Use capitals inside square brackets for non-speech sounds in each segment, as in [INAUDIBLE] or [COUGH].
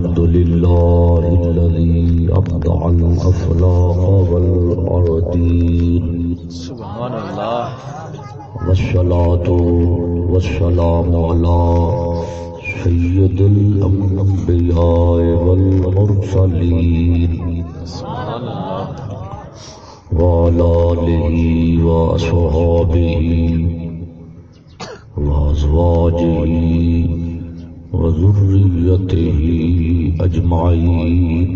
الحمد لله الذي أبدع الأفلاق والأرضين. سبحان الله والصلاة والسلام على سيد الأنبياء والمرسلين. سبحان الله وعلى آله وأصحابه وأزواجه وذريته أجمعين.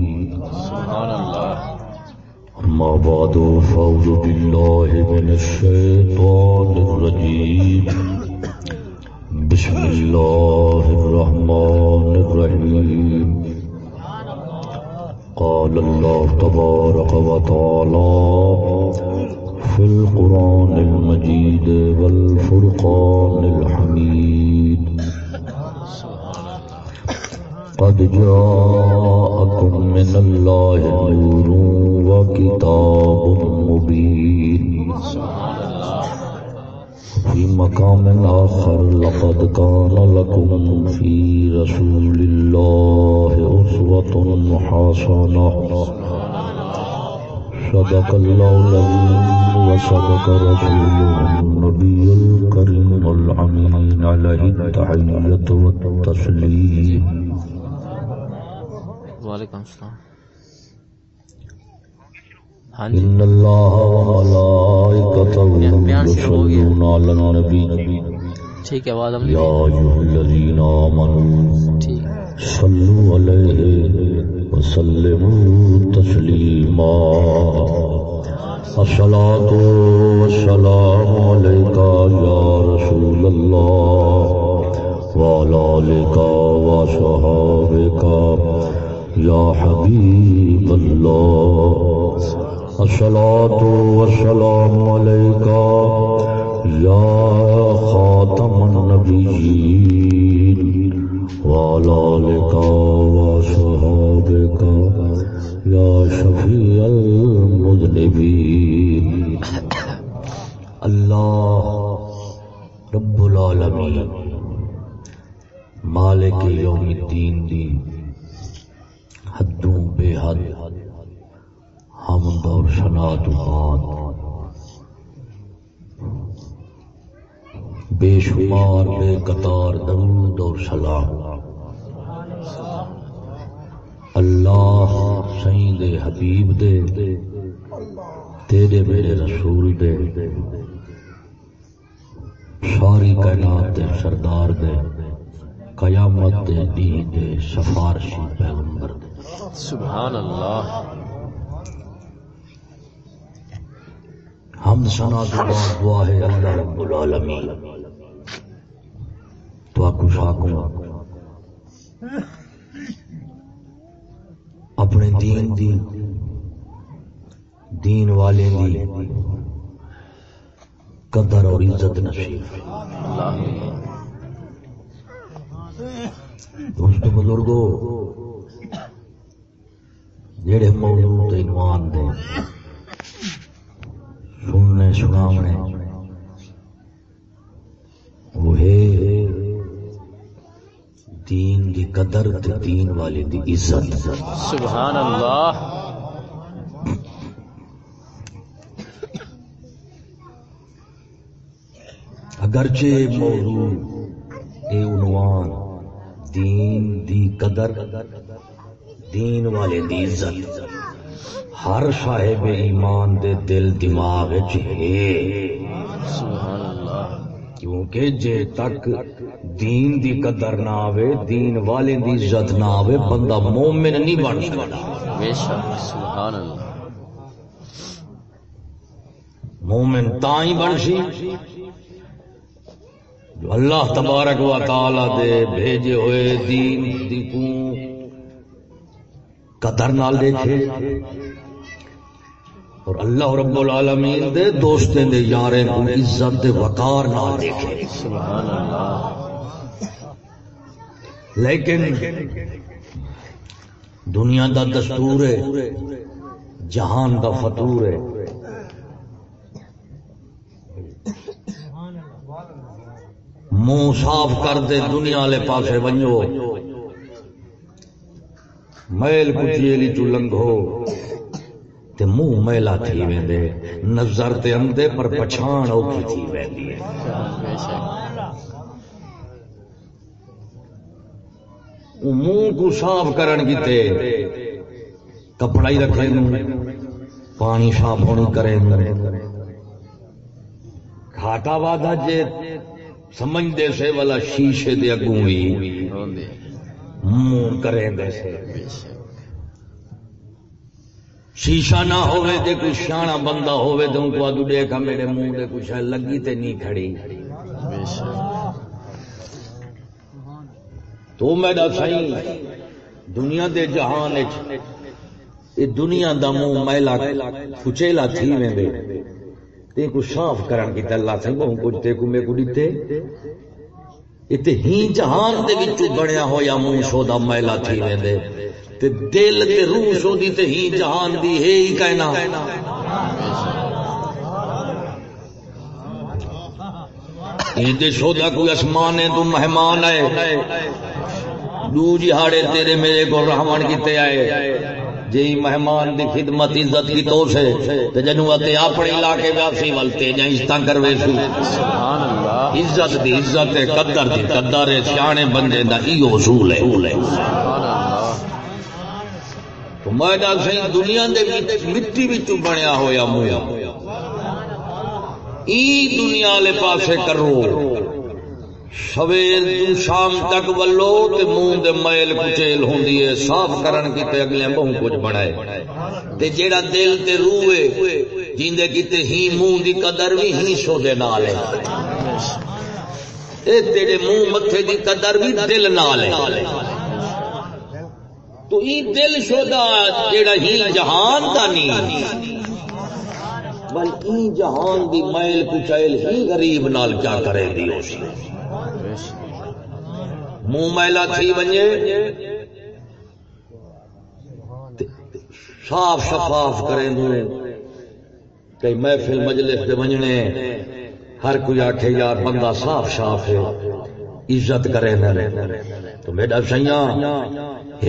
سبحان الله أما بعد، فأعوذ بالله من الشيطان الرجيم. بسم الله الرحمن الرحيم. قال الله تبارك وتعالى في القرآن المجيد والفرقان الحميد. قد جاءكم من الله نور وكتاب مبين. في مقام آخر لقد كان لكم في رسول الله أسوة حسنة صدق الله العظيم وصدق رسوله النبي الكريم الأمين عليه التحية والتسليم. وعلیکم السلام۔ ہاں جی۔ بیان شروع ہو گیا۔ ٹھیک ہے آواز ہم ٹھیک۔ صلوا عليه وسلموا تسليما الصلاة والسلام عليك يا رسول الله وعلى آلك وصحابك يا حبيب الله، الصلاة والسلام عليك يا خاتم النبيين، وعلى آلك وصحابك يا شفيع المذنبين. الله رب العالمين، مالک یوم الدین دی حدوں بے حد حمد اور ثنا بے شمار، بے قطار، درود اور سلام۔ اللہ سائیں دے حبیب دے، تیرے میرے رسول دے۔ ساری کائنات دے سردار دے۔ قیامت دے دین دے سفارشی پیغمبر دے۔ سبحان اللہ۔ ہم سنا دعا ہے اللہ رب العالمین۔ تو آکو شاکو اپنے دین دی دین والے دی قدر اور عزت نصیب۔ اللہ۔ دوست بزرگو جڑے موضوع تے ایمان دے سننے سناونے وہ ہے دین دی قدر تے دین والے دی عزت سبحان اللہ اگرچہ موضوع اے عنوان دین دی قدر دین والے دی عزت۔ ہر صاحب ایمان دے دل دماغ ہے۔ سبحان اللہ کیونکہ جے تک دین دی قدر نہ آوے دین والے دی عزت نہ آوے بندہ مومن نہیں بن سکتا۔ بے شک سبحان اللہ مومن تا ہی بن سی۔ جو اللہ تبارک و تعالی دے بھیجے ہوئے دین دی کو قدر نال دیکھے۔ اور اللہ رب العالمین دے دوستیں دے یاریں کو عزت دے وقار نال دیکھے۔ سبحان اللہ لیکن دنیا دا دستور ہے، جہان دا فطور ہے۔ منہ صاف کر دے دنیا والے پاسے ونجو۔ میل کچیلی چ لنگو تے منہ میلا تھی ویندے۔ نظر تے اندے پر پچھان اوکھی تھی ویندی۔ ہے بے منہ کو صاف کرن کیتے کپڑا ہی رکھے نو پانی صاف ہونی کرے نو کھاٹا وعدہ جے سمجھ دے سے والا شیشے دے اگوں وی۔ ہوندے کریں دے سے۔ شیشہ نہ ہوئے تے کوئی شانہ بندہ ہوئے تے ان کو آدھو دیکھا میرے منہ دے کچھ ہے لگی تے نہیں کھڑی۔ بے شک تو میرا سائیں دنیا دے جہان وچ یہ دنیا دا منہ میلا کچیلا تھی ویندے تے کو صاف کرن کی تے اللہ سائیں بہوں کچھ تے کو میں کو دتے اتے ہی جہان دے وچوں بنیا ہویا منہ سودا میلا تھی ویندے تے دل تے روح سودی تے ہی جہان دی ہے ہی کہنا یہ سودا کوئی اسمان ہے تو مہمان ہے دو جہاڑے جی تیرے میرے کو رحمان کیتے آئے۔ جی مہمان دی خدمت عزت کی تو سے تے جنوں اتے اپنے علاقے واسی ولتے جائیں عزت کروے سو سبحان اللہ۔ عزت دی عزت ہے قدر دی قدر ہے سیانے بندے دا ایو اصول ہے۔ سبحان اللہ۔ تو میں ڈال سی دنیا دے وچ مٹی وچوں بنیا ہویا منہ ای دنیا والے پاسے کرو۔ سویر تو شام تک ولو تے منہ دے میل کچیل ہوندی ہے، صاف کرن کیتے اگلے بہوں کچھ بنائے۔ تے جیڑا دل تے روح ہے، جیندے کیتے ہی منہ دی قدر بھی ہی سو دے نال ہے۔ اے تیرے منہ متھے دی قدر بھی دل نال ہے۔ تو ای دل شودا جیڑا ہی جہان دا نہیں بلکہ جہان دی میل کچیل ہی غریب نال کیا کرے دی اسی بے منہ میلا تھی ونجے صاف شفاف کریں دو۔ کئی محفل مجلس دے ونجنے ہر کوئی آکھے یار بندہ صاف صاف ہے، عزت کرے نہ رہے۔ تو میرا سیاں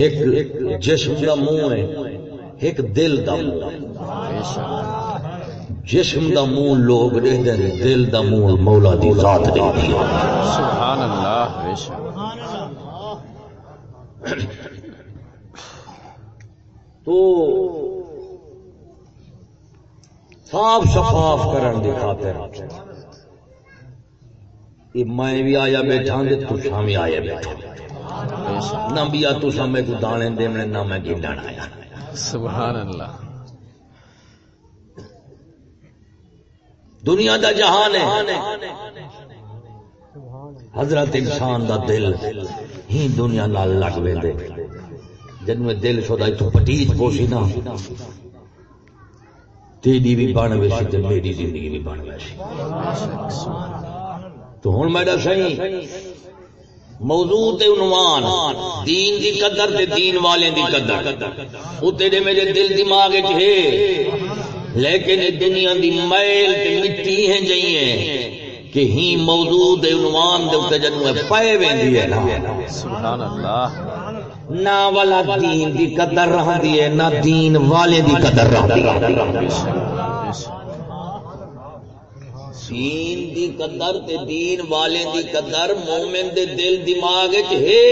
ایک جسم دا منہ ہے، ایک دل دا منہ جسم دا منہ لوگ دے دے دل دا منہ مولا دی ذات دے دی سبحان اللہ بے شک۔ تو صاف شفاف کرن دی خاطر یہ میں بھی آیا بیٹھا دے تساں بھی آیا بیٹھا نہ بھی آ تساں میں کو دانے دے میں نہ میں گڈن آیا۔ سبحان اللہ دنیا دا جہان ہے۔ حضرت انسان دا دل ہی دنیا نال لگ ویندے۔ جن میں دل سودا تو پٹیج پوسی نا۔ تیری بھی بن ویسی تے میری زندگی بھی بن ویسی تو ہن میرا صحیح موضوع تے عنوان، دین دی قدر تے دین والے دی قدر۔ او تیرے میرے دل دماغ وچ ہے۔ لیکن دنیا دی میل تے مٹی ہیں جائیں کہ ہی موضوع دے عنوان دے اوتے جدوں پے ویندی ہے نا۔ سبحان اللہ نہ والا دین دی قدر رہندی ہے نہ دین والے دی قدر رہندی ہے۔ دین دی قدر تے دین والے دی قدر مومن دے دل دماغ وچ ہے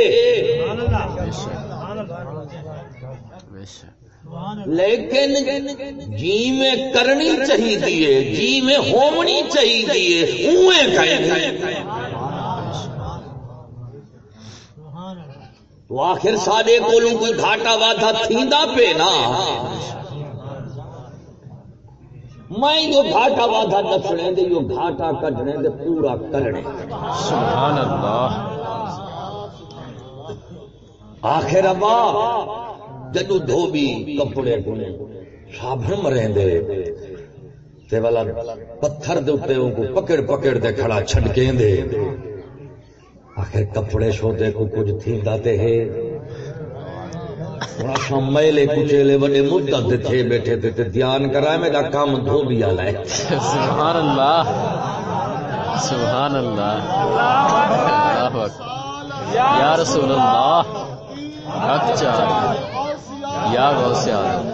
بے شک بے شک لیکن جی میں کرنی چاہیے جی میں ہومنی چاہیے تو آخر سارے کولوں کوئی گھاٹا واٹا تھیندا پے نا؟ میں جو گھاٹا واٹا دسنے دے جو گھاٹا کڈنے دے پورا کرنے۔ سبحان اللہ۔ آخر ابا جدو دھوبی کپڑے کنے صابن مریں دے تے والا پتھر دے اوتے ان کو پکڑ پکڑ دے کھڑا چھڑکیں دے آخر کپڑے سوتے کو کچھ تھیندا تے ہے۔ تھوڑا سا میلے کچیلے بڑے مدت دے تھے بیٹھے تھے تے دھیان کرائے میرا کام دھوبی والا ہے۔ سبحان اللہ سبحان اللہ اللہ اکبر۔ یا رسول اللہ، حق چاہیے۔ یا غوث اعظم.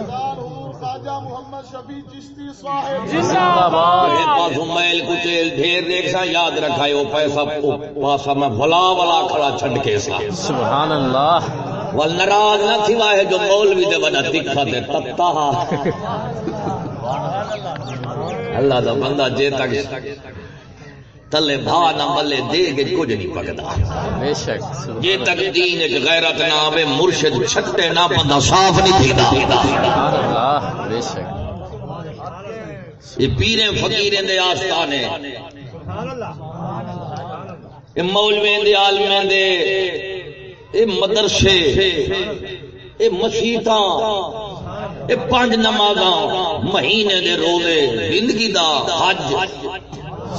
خواجہ محمد شفیع چشتی صاحب زندہ باد ایک پاسوں میل کچیل ڈھیر دیکھ سا یاد رکھا ہے وہ پیسہ وہ پاسا میں بھلا بلا کھڑا چھڈ کے سا سبحان اللہ ول ناراض نہ تھی واہ جو مولوی دے بڑا تکھا تے تتا۔ [LAUGHS] اللہ دا بندہ جے تک تلے بھا نہ ملے دے گے کچھ نہیں پکدا بے شک جے تک دین وچ غیرت نہ آوے مرشد چھٹے نہ بندہ صاف نہیں تھیدا سبحان اللہ بے شک۔ یہ پیریں فقیریں دے آستانے۔ یہ مولویں دے عالمیں دے یہ مدرسے یہ مسیتاں یہ پانچ نمازاں مہینے دے روزے زندگی دا حج۔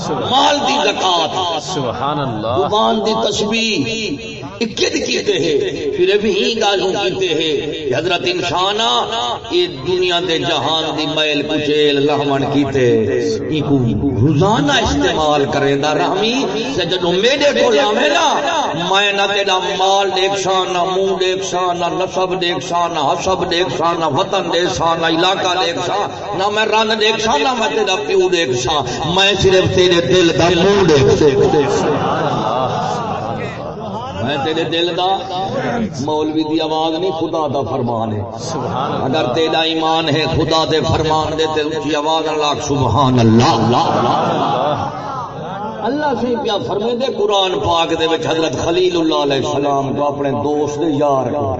مال دی زکات. سبحان اللہ. زبان دی تسبیح. اکد کیتے ہیں؟ پھر بھی ہی گالوں کیتے ہیں؟ حضرت انسان یہ دنیا دے جہان دی میل کچیل لہمن کیتے ایکو روزانہ استعمال کرے دا رحمی سے جدو میرے کو لاوے نا۔ میں نہ تیرا مال دیکھ سا نہ منہ دیکھ سا نہ نسب دیکھ سا نہ حسب دیکھ سا نہ وطن دیکھ سا نہ علاقہ دیکھ سا نہ میں رن دیکھ سا نہ میں تیرا پیو دیکھ سا میں صرف تیرے دل دا منہ دیکھ میں تیرے دل دا مولوی دی آواز نہیں، خدا دا فرمان ہے۔ اگر تیرا ایمان ہے، خدا دے فرمان دے، تے اونچی آواز اللہ سبحان اللہ۔ اللہ اللہ سے کیا فرمے دے قرآن پاک دے وچ حضرت خلیل اللہ علیہ السلام کو اپنے دوست دے یار کو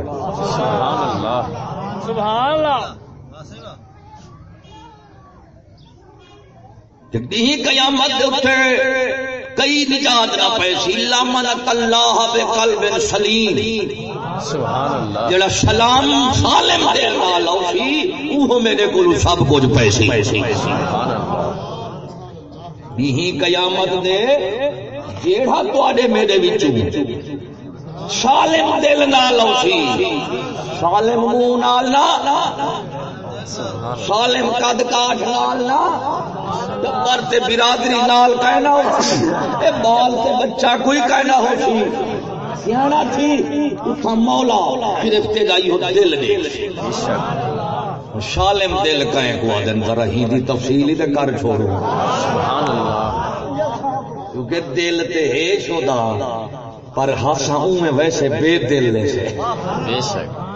سبحان اللہ۔ جدی قیامت اٹھے کئی نجات نہ پیسی لمن اللہ بے قلب سلیم۔ سبحان اللہ۔ جڑا سلام سالم دے نال اوسی اوہ میرے کول سب کچھ پیسی سبحان اللہ۔ قیامت دے جیڑا تواڈے میرے وچوں سالم دل نال اوسی سالم منہ نال نہ سالم قد کاٹ نال نہ ٹبر تے برادری نال کہنا ہوسی اے بال تے بچہ کوئی کہنا ہوسی سیانا تھی اتھا مولا، پھر ابتدائی ہو دل دے بے شک سالم دل کہیں کو آدن ذرا ہی دی تفصیل ہی تے کر چھوڑو۔ سبحان اللہ کیونکہ دل تے ہے شودا، پر ہاسا میں ویسے بے دل نے۔ سے بے شک۔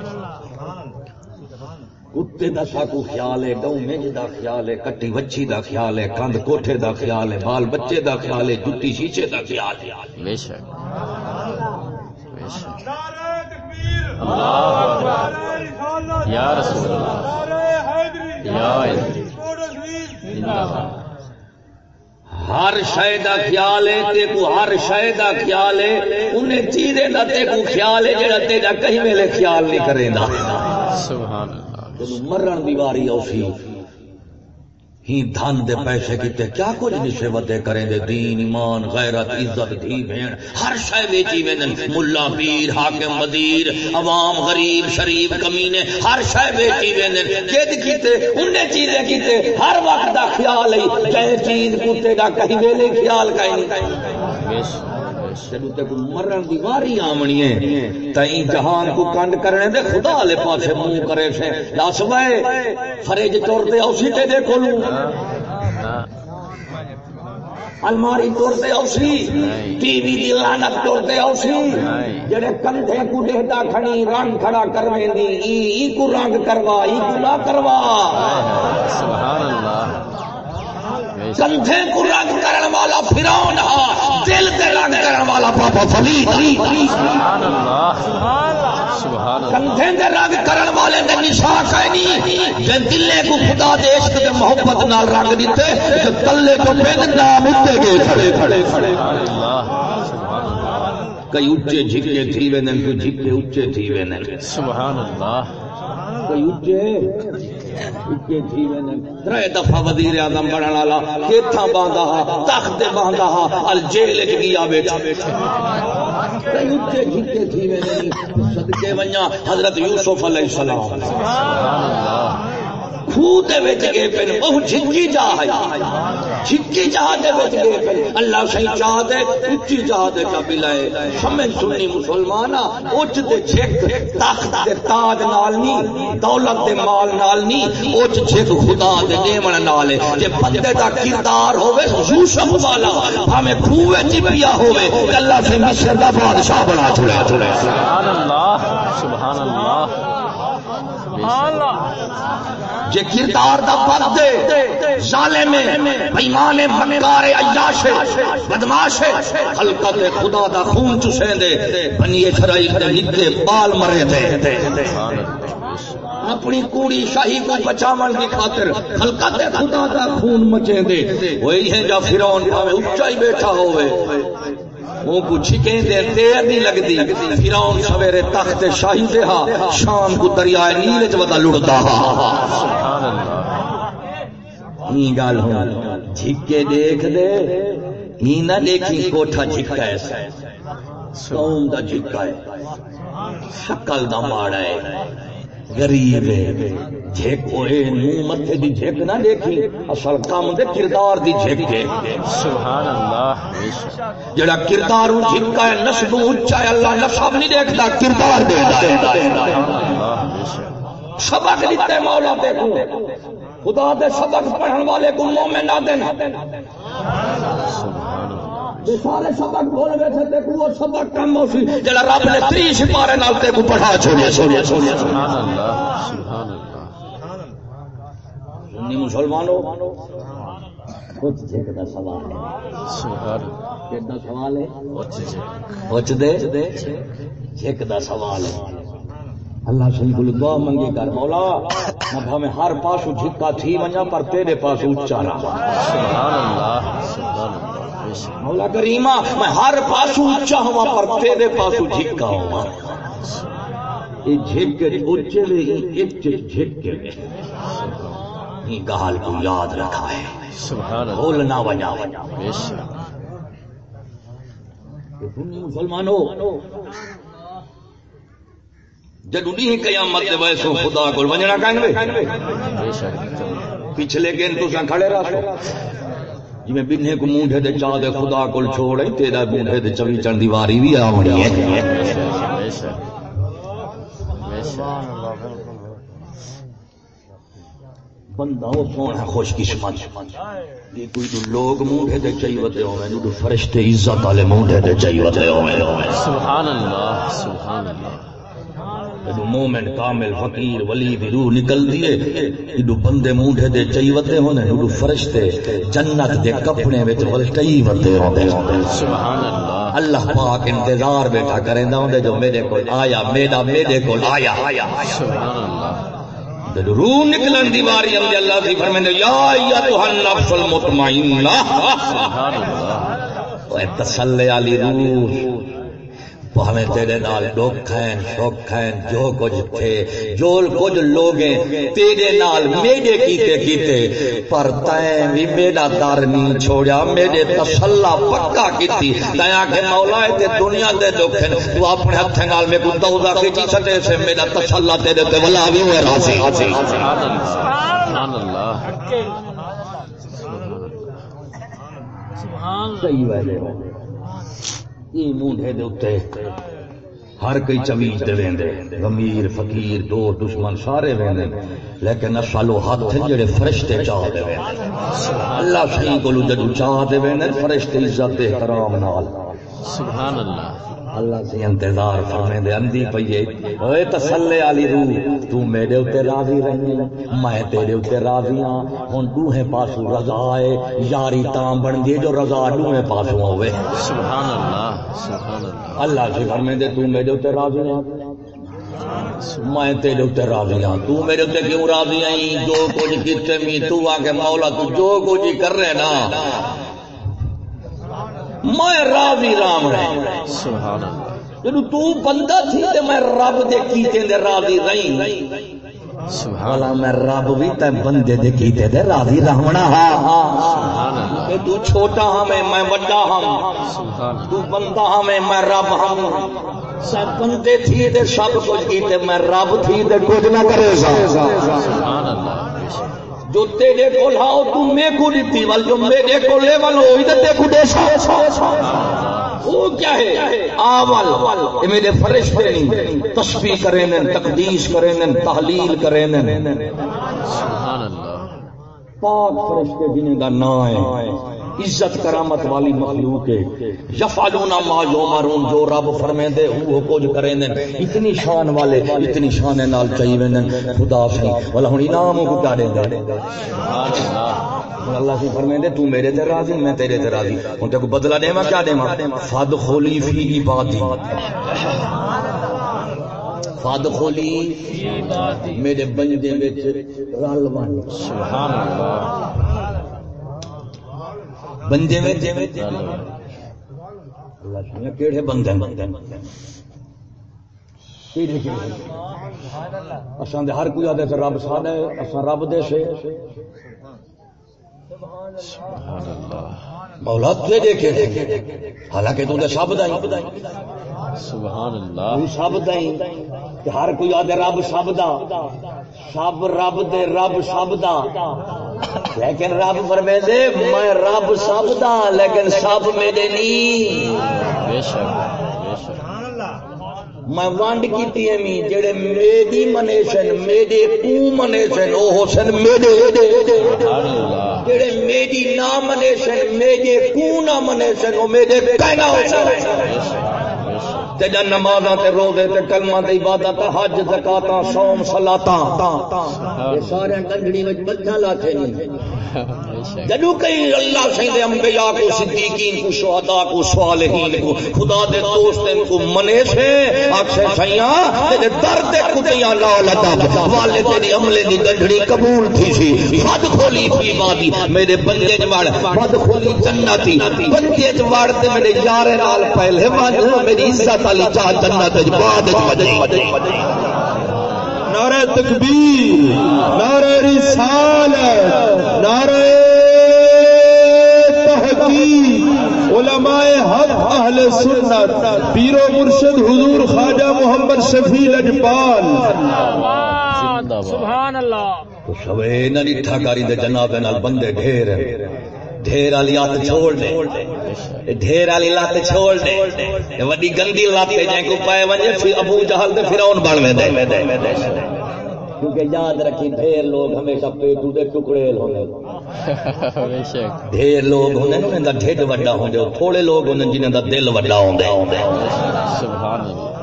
کتے دا ساکو خیال ہے گاؤں میں دا خیال ہے کٹی وچی دا خیال ہے کند کوٹھے دا خیال ہے بال بچے دا خیال ہے جتی شیشے دا خیال ہے۔ بے شک۔ بے شک۔ اللہ یا رسول اللہ۔ یا ہر شے دا خیال ہے تے کو ہر شے دا خیال ہے انہیں چیزیں دا تے کو خیال ہے جڑا تیرا کہیں ویلے خیال نہیں کرے دا سبحان اللہ۔ جدو مرن دی واری اوسی ہی دھن دے پیسے کیتے۔ کیا کچھ نشے ودے کریں دے؟ دین، ایمان، غیرت، عزت، دھی بہن۔ ہر شے ویچی وینن ملا پیر، حاکم، وزیر، عوام، غریب، شریف، کمینے۔ ہر شے ویچی وینن کید کیتے، انہیں چیزیں کیتے۔ ہر وقت دا خیال ہے کہیں چیز کتے دا کہیں ویلے خیال کہیں نہیں۔ بے شک جدو تے کوئی مرن دی واری آمنی ہے۔ تئیں جہان کو کنڈ کرنے دے خدا لے پاسے منہ کرے سے۔ دس وے فریج ٹر دے اسی تے دے کولوں الماری ٹر دے اسی ٹی وی دی لعنت ٹر دے اسی جڑے کندھے کو ڈہدا کھڑی رنگ کھڑا کرویں دی ای کو رنگ کروا، ای کو نہ کروا۔ سبحان اللہ۔ کندھے کو رنگ کرن والا فرعون دل تے رنگ کرن والا پاپا فلید سبحان اللہ سبحان اللہ کندھے دے رنگ کرن والے نشا کہنی جے دلے کو خدا دے عشق تے محبت نال رنگ دتے تے تلے کو بن نام اتے گئے کھڑے۔ کھڑے کھڑے سبحان اللہ سبحان اللہ کئی اچے جھکے تھی وینن کوئی جھکے اچے تھی وینن سبحان اللہ کوئی اچے تھی ترے دفعہ وزیر اعظم بنن والا کیتھا باندا ہا تخت باندا ہا ال جیل وچ گیا بیٹھا۔ صدقے ونجا حضرت یوسف علیہ السلام۔ سبحان اللہ۔ دے وچ گئے پن جھکی جا ہے۔ جھکی جا دے وچ گئے پن اللہ چاہ دے اچھی جا دے ہے۔ سمجھ سنی مسلمانا اچ جھک، تخت تاج نال نہیں دولت دے مال نال نہیں اچ جھک خدا دے نال ہے۔ جے بندے دا کردار ہوے یوسف والا ہمیں خوہ وچ پیا ہوے اللہ سے مصر دا بادشاہ بنا چھڑیا چھڑیا سبحان اللہ سبحان اللہ۔ جے کردار دا بندے ظالم بےمان مکار عیاش بدماش خلقت خدا دا خون چسے دے بنی اسرائیل دے نکے بال مرے دے۔ اپنی کوڑی شاہی کو بچاون کی خاطر خلقت خدا دا خون مچے دے۔ وہی ہے جا فرعون، پاوے اونچا بیٹھا ہوئے۔ وہ کو چھکیں دے دیر نہیں لگدی۔ فرعون سویرے تخت شاہی دے ہا شام کو دریائے نیل وچ ودا لڑدا ہا سبحان اللہ۔ گل ہوں جھکے دیکھ دے ہی نہ دیکھی کوٹھا جھکا ہے۔ قوم دا جھکا ہے شکل دا ماڑا ہے۔ غریب ہے۔ جھک ہوئے منہ متھے دی جھک نہ دیکھی۔ اصل کام دے کردار دی جھک ہے۔ سبحان اللہ بے شک جڑا کردار جھکا ہے نسب اونچا ہے اللہ نسب نہیں دیکھتا کردار دیکھتا ہے۔ اللہ بے شک سبق دیتے ہیں مولا دیکھو۔ خدا دے سبق پڑھن والے کو مومن نہ دینا سبحان اللہ سارے سبق بول گئے تھے وہ سبق کم ہو سی۔ جڑا رب نے تری سپارے نال تے کو پڑھا چھوڑیا چھوڑیا چھوڑیا سبحان اللہ سبحان اللہ سنی مسلمانوں کچھ دا سوال ہے۔ سبحان سوال ہے۔ اللہ دے دا سوال ہے۔ اللہ سے دعا کر، مولا، میں بھاویں ہر پاسو جھکا تھی ونجا پر تیرے پاسو اونچا رہا۔ سبحان اللہ سبحان اللہ مولا کریما میں ہر پاسو اونچا ہوا پر تیرے پاسو جھکا ہوا یہ جھک اونچے لے ایک جھک کے یہ گال کو یاد رکھا ہے۔ وجا مسلمانوں جدو نہیں قیامت دے ویسو خدا کو کہیں گے؟ پچھلے گن تو کھڑے رہو جی بننے کو مونڈے دے چاہ دے خدا کو چھوڑے تیرا مونڈے دے چوی چند دیواری بھی آونی ہے۔ بے شک بے شک بندہ وہ سونا خوش قسمت۔ یہ کوئی تو لوگ مونڈے دے چاہیے وتے ہوئے تو فرشتے عزت والے مونڈے دے چاہیے وتے ہوئے سبحان اللہ سبحان اللہ۔ جدو مومن کامل فقیر ولی دی روح نکل دیے جدو بندے مونڈے دے چاہیے وتے ہونے جدو فرشتے جنت دے کپڑے وچ ولٹئی وتے ہوندے سبحان اللہ اللہ پاک انتظار بیٹھا کریندا ہوندے جو میرے کول آیا میرا میرے کول آیا سبحان اللہ جدو روح نکلن دی واری اندے اللہ دی فرمیندے یا ایتھا النفس المطمئنہ سبحان اللہ اوے تسلی والی روح پہلے تیرے نال دکھ ہیں سکھ ہیں جو کچھ تھے جو کچھ لوگ ہیں تیرے نال میرے کیتے کیتے پر تائیں بھی میرا در نہیں چھوڑیا میرے تسلا پکا کیتی۔ تیاں کہ مولا اے تے دنیا دے دکھ ہیں تو اپنے ہتھے نال میں کو دودا کھچی سٹے سے میرا تسلا تیرے تے ولا بھی ہوئے راضی۔ سبحان اللہ۔ سبحان اللہ صحیح ویلے یہ مونڈے دے اوتے ہر کوئی چمیز دے ویندے۔ امیر فقیر دو دشمن سارے ویندے۔ لیکن اصل وہ ہاتھ جڑے فرشتے چاہ دے ویندے۔ اللہ صحیح کو جدو چاہ دے ویندے، فرشتے عزت، احترام نال۔ سبحان اللہ۔ اللہ سے انتظار فرمے دے اندھی پئیے اوے تسلے والی روح تو میرے اوتے راضی رہی میں تیرے اوتے راضی ہاں۔ ہن دوہے پاسو رضا ہے یاری تاں بن دی جو رضا دوہے پاسو ہوے سبحان اللہ سبحان اللہ اللہ سے فرمے دے تو میرے اوتے راضی ہاں۔ میں تیرے اوتے راضی ہاں۔ تو میرے اوتے کیوں راضی ہیں جو کچھ کیتے می تو آ کے مولا تو جو کچھ کر رہے نا۔ میں راضی رام رہے سبحان اللہ۔ جدو تو بندہ تھی تے میں رب دے کیتے دے راضی رہی۔ سبحان حالا میں رب بھی تے بندے دے کیتے دے راضی رہنا ہاں سبحان اللہ۔ تو چھوٹا ہاں میں میں بڑا ہاں۔ سبحان تو بندہ ہاں میں میں رب ہاں۔ سب بندے تھی تے سب کچھ کیتے میں رب تھی تے کچھ نہ کرے سبحان اللہ۔ جو تیرے کو لاؤ تم میں کو دیتی ول جو میرے کو لے ول ہوئی تو تے کو دے سا وہ کیا ہے؟ آول یہ میرے فرشتے نہیں تسبیح کریں تقدیس کریں تحلیل کریں سبحان اللہ۔ پاک فرشتے جنہیں کا نام ہے۔ عزت کرامت والی مخلوق ہے۔ یفعلون ما یؤمرون، جو رب فرمے دے وہ کچھ کریں دے اتنی شان والے، اتنی شان نال چاہیے وین خدا سے والا ہن انعام کو کیا دے دے سبحان اللہ۔ اللہ سے فرمے دے تو میرے تے راضی، میں تیرے تے راضی۔ ہن تے کو بدلہ دیواں کیا دیواں فادخلی فی عبادی۔ فاد فادخلی میرے بندے وچ رل بن۔ سبحان اللہ۔ بندے میں کیڑے بندے اساں دے ہر کوئی آدھے تے رب ساڈا ہے رب دے سے۔ سبحان اللہ۔ مولا تے دیکھے۔ حالانکہ تو سب سبحان اللہ۔ تو سب ہر کوئی آدھے رب سب دا۔ سب رب دے رب سب دا۔ لیکن رب فرمے دے میں رب سب دا لیکن سب میرے نہیں بے شک میں ونڈ کی ایمی جڑے میری منے سن میرے کو منے سن وہ سن میرے۔ سبحان اللہ جڑے میری نہ منے سن میرے کو نہ منے سن وہ میرے کہنا ہو سن۔ بے نمازاں تے روزے تے کلمہ تے عبادت حج زکاتاں صوم صلاتاں یہ سارے گنجڑی وچ بدھا لاتے نہیں۔ جدو کئی اللہ سین دے انبیاء کو، صدیقین کو، شہداء کو، صالحین کو، خدا دے دوستن کو منے سے اکھے سیاں تے درد دے کٹیاں لا لتا والے تیری عملے دی گنجڑی قبول تھی سی۔ بد کھولی تھی بادی میرے بندے چ وڑ، بد کھولی جنتی، بندے چ وڑ تے میرے یار نال پہلے وج میری عزت والی چاہ جنت بعد نعرہ تکبیر نعرہ رسالت نعرہ تحقیق علماء حق اہل سنت پیر و مرشد حضور خواجہ محمد شفیع باد سبحان اللہ۔ تو سوے نہ نٹھا کاری دے جناب نال بندے ڈھیر ہیں۔ ڈھیر والی ہاتھ چھوڑ دے۔ ڈھیر والی لات چھوڑ دے۔ وڈی گندی لات جے کو پائے ونجے، پھر ابو جہل تے فرعون بن ویندے۔ کیونکہ یاد رکھی ڈھیر لوگ ہمیشہ پیٹو دے ٹکڑے ہونے بے شک ڈھیر لوگ ہوندے نے دا ڈھڈ وڈا ہوندے تھوڑے لوگ ہوندے جنہاں دا دل وڈا ہوندے۔ سبحان اللہ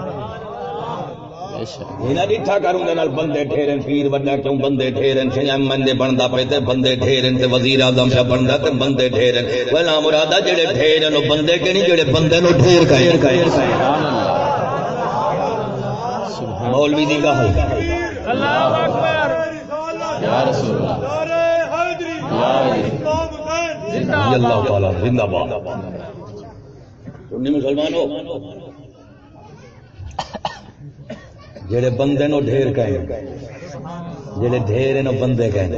بے شک اینا ڈٹھا کروں دے نال بندے ٹھہرن پیر وڈا کیوں بندے ٹھہرن سی ایم دے بندا پے تے بندے ٹھہرن تے وزیر اعظم پہ بندا تے بندے ٹھہرن ولا مرادا جڑے ٹھہرن او بندے کہ نہیں جڑے بندے نو ٹھہر کہیں سبحان اللہ سبحان مولوی دی گل۔ اللہ اکبر۔ یا رسول اللہ۔ یا رضی اللہ تعالی زندہ باد سنی مسلمانو جڑے بندے نو ڈھیر کہیں، جڑے ڈھیر نو بندے کہیں۔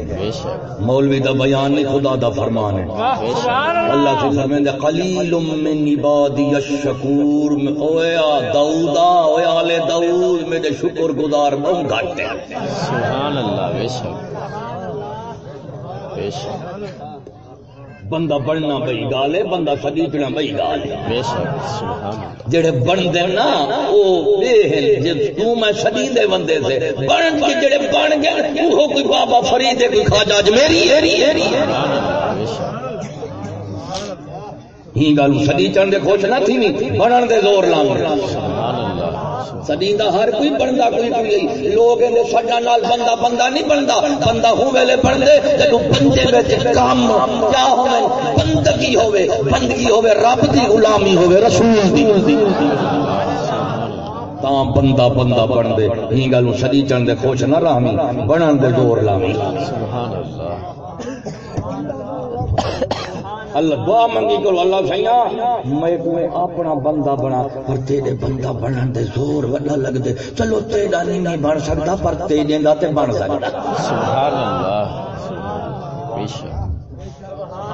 مولوی دا بیان نہیں، خدا دا فرمان ہے۔ اللہ اللہ سے فرمائیں قلیل من عبادی الشکور۔ اوے آ داؤدا اوے آل داؤد، میرے شکر گزار بہت گھٹ ہیں سبحان اللہ، بے شک۔ بے شک۔ بندہ بننا بئی گال ہے بندہ سدیچنا بئی گال ہے۔ بے شک سبحان اللہ۔ جڑے بنتے نا وہ جب تو میں سدی دے بندے سے۔ بن کے جڑے بن گئے وہ کوئی بابا فرید ہے کوئی خواجہ اجمیری سبحان اللہ بے شک۔ ہی گل سدی چڑھ دے خوش نہ تھی بنن دے زور لام سبحان اللہ۔ سدی دا ہر کوئی بندا کوئی کوئی نہیں۔ لوگ اندے سڈا نال بندہ بندہ نہیں بندا۔ بندہ ہوں ویلے بن دے جدوں بندے وچ کام کیا ہوے بندگی ہوے بندگی ہوے رب دی غلامی ہوے رسول دی۔ تاں بندہ بندہ بن دے ہی گل سدی چن دے خوش نہ رامی بنن دے زور لامی سبحان اللہ۔ اللہ دعا منگی کرو اللہ سیاں میں کوئی اپنا بندہ بنا پر تیرے بندہ بنن دے زور وڈا لگ دے چلو تیرا نہیں نہیں بن سکتا پر تیرے دا تے بن سکتا۔ سبحان اللہ بے شک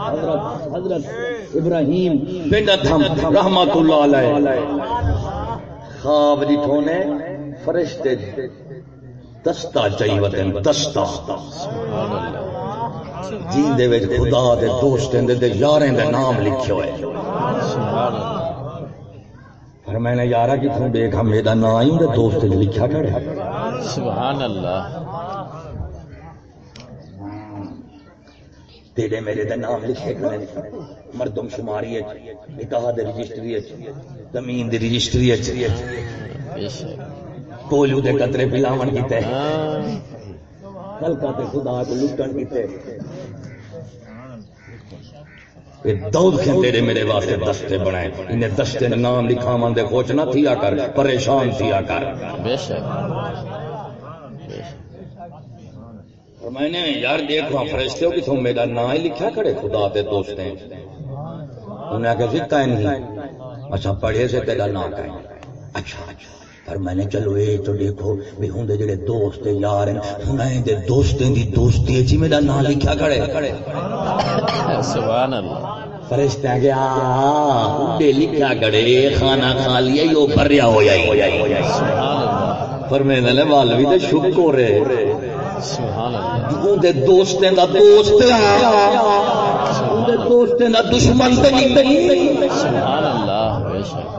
حضرت حضرت ابراہیم پنڈ تھم رحمت اللہ علیہ۔ خواب ڈٹھو نے فرشتے دستا چاہیے دستا سبحان اللہ جین دے وچ خدا دے دوستیں دے تے یاریں دے نام لکھے ہوئے۔ سبحان اللہ۔ پر میں نے یارا کتوں دیکھا میرا نام ہی اندر دوست لکھا کھڑے سبحان اللہ۔ تیرے میرے دے نام لکھے کھڑے مردم شماری اچ نکاح دے رجسٹری اچ زمین دی رجسٹری اچ بے شک۔ پولیو دے قطرے پلاون کیتے ہاں۔ ہلکا تے خدا کو لٹن کیتے یہ دود کے تیرے میرے واسطے دستے بنائے۔ انہیں دستے نام لکھا من دے نہ تھیا کر پریشان تھیا کر۔ بے شک۔ میں نے یار دیکھ رہا فرشتے ہو کہ تم میرا نام ہی لکھا کھڑے خدا دے دوستے انہیں آگے ذکا نہیں۔ اچھا پڑھے سے تیرا نام کہیں۔ اچھا اچھا۔ پر میں نے چلو اے تو دیکھو بھی ہوں دے جڑے دوست یار ہیں۔ انہیں دے دوستیں دی دوستی ہے۔ جی میرا نام لکھا کھڑے۔ [LAUGHS] سبحان اللہ فرشتے آگے آ دے لکھا کھڑے۔ کھانا کھا لیا یو بھریا ہو اللہ پر میں نے وال بھی تے شکر ہے سبحان اللہ اندے دوستیں دا دوست اندے دوستیں دا دشمن تے نہیں۔ سبحان اللہ بے شک۔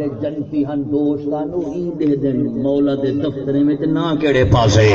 جڑے جنتی ہن، دوست نو ہی دے دین، مولا دے دفتر میں نہ کیڑے پاسے۔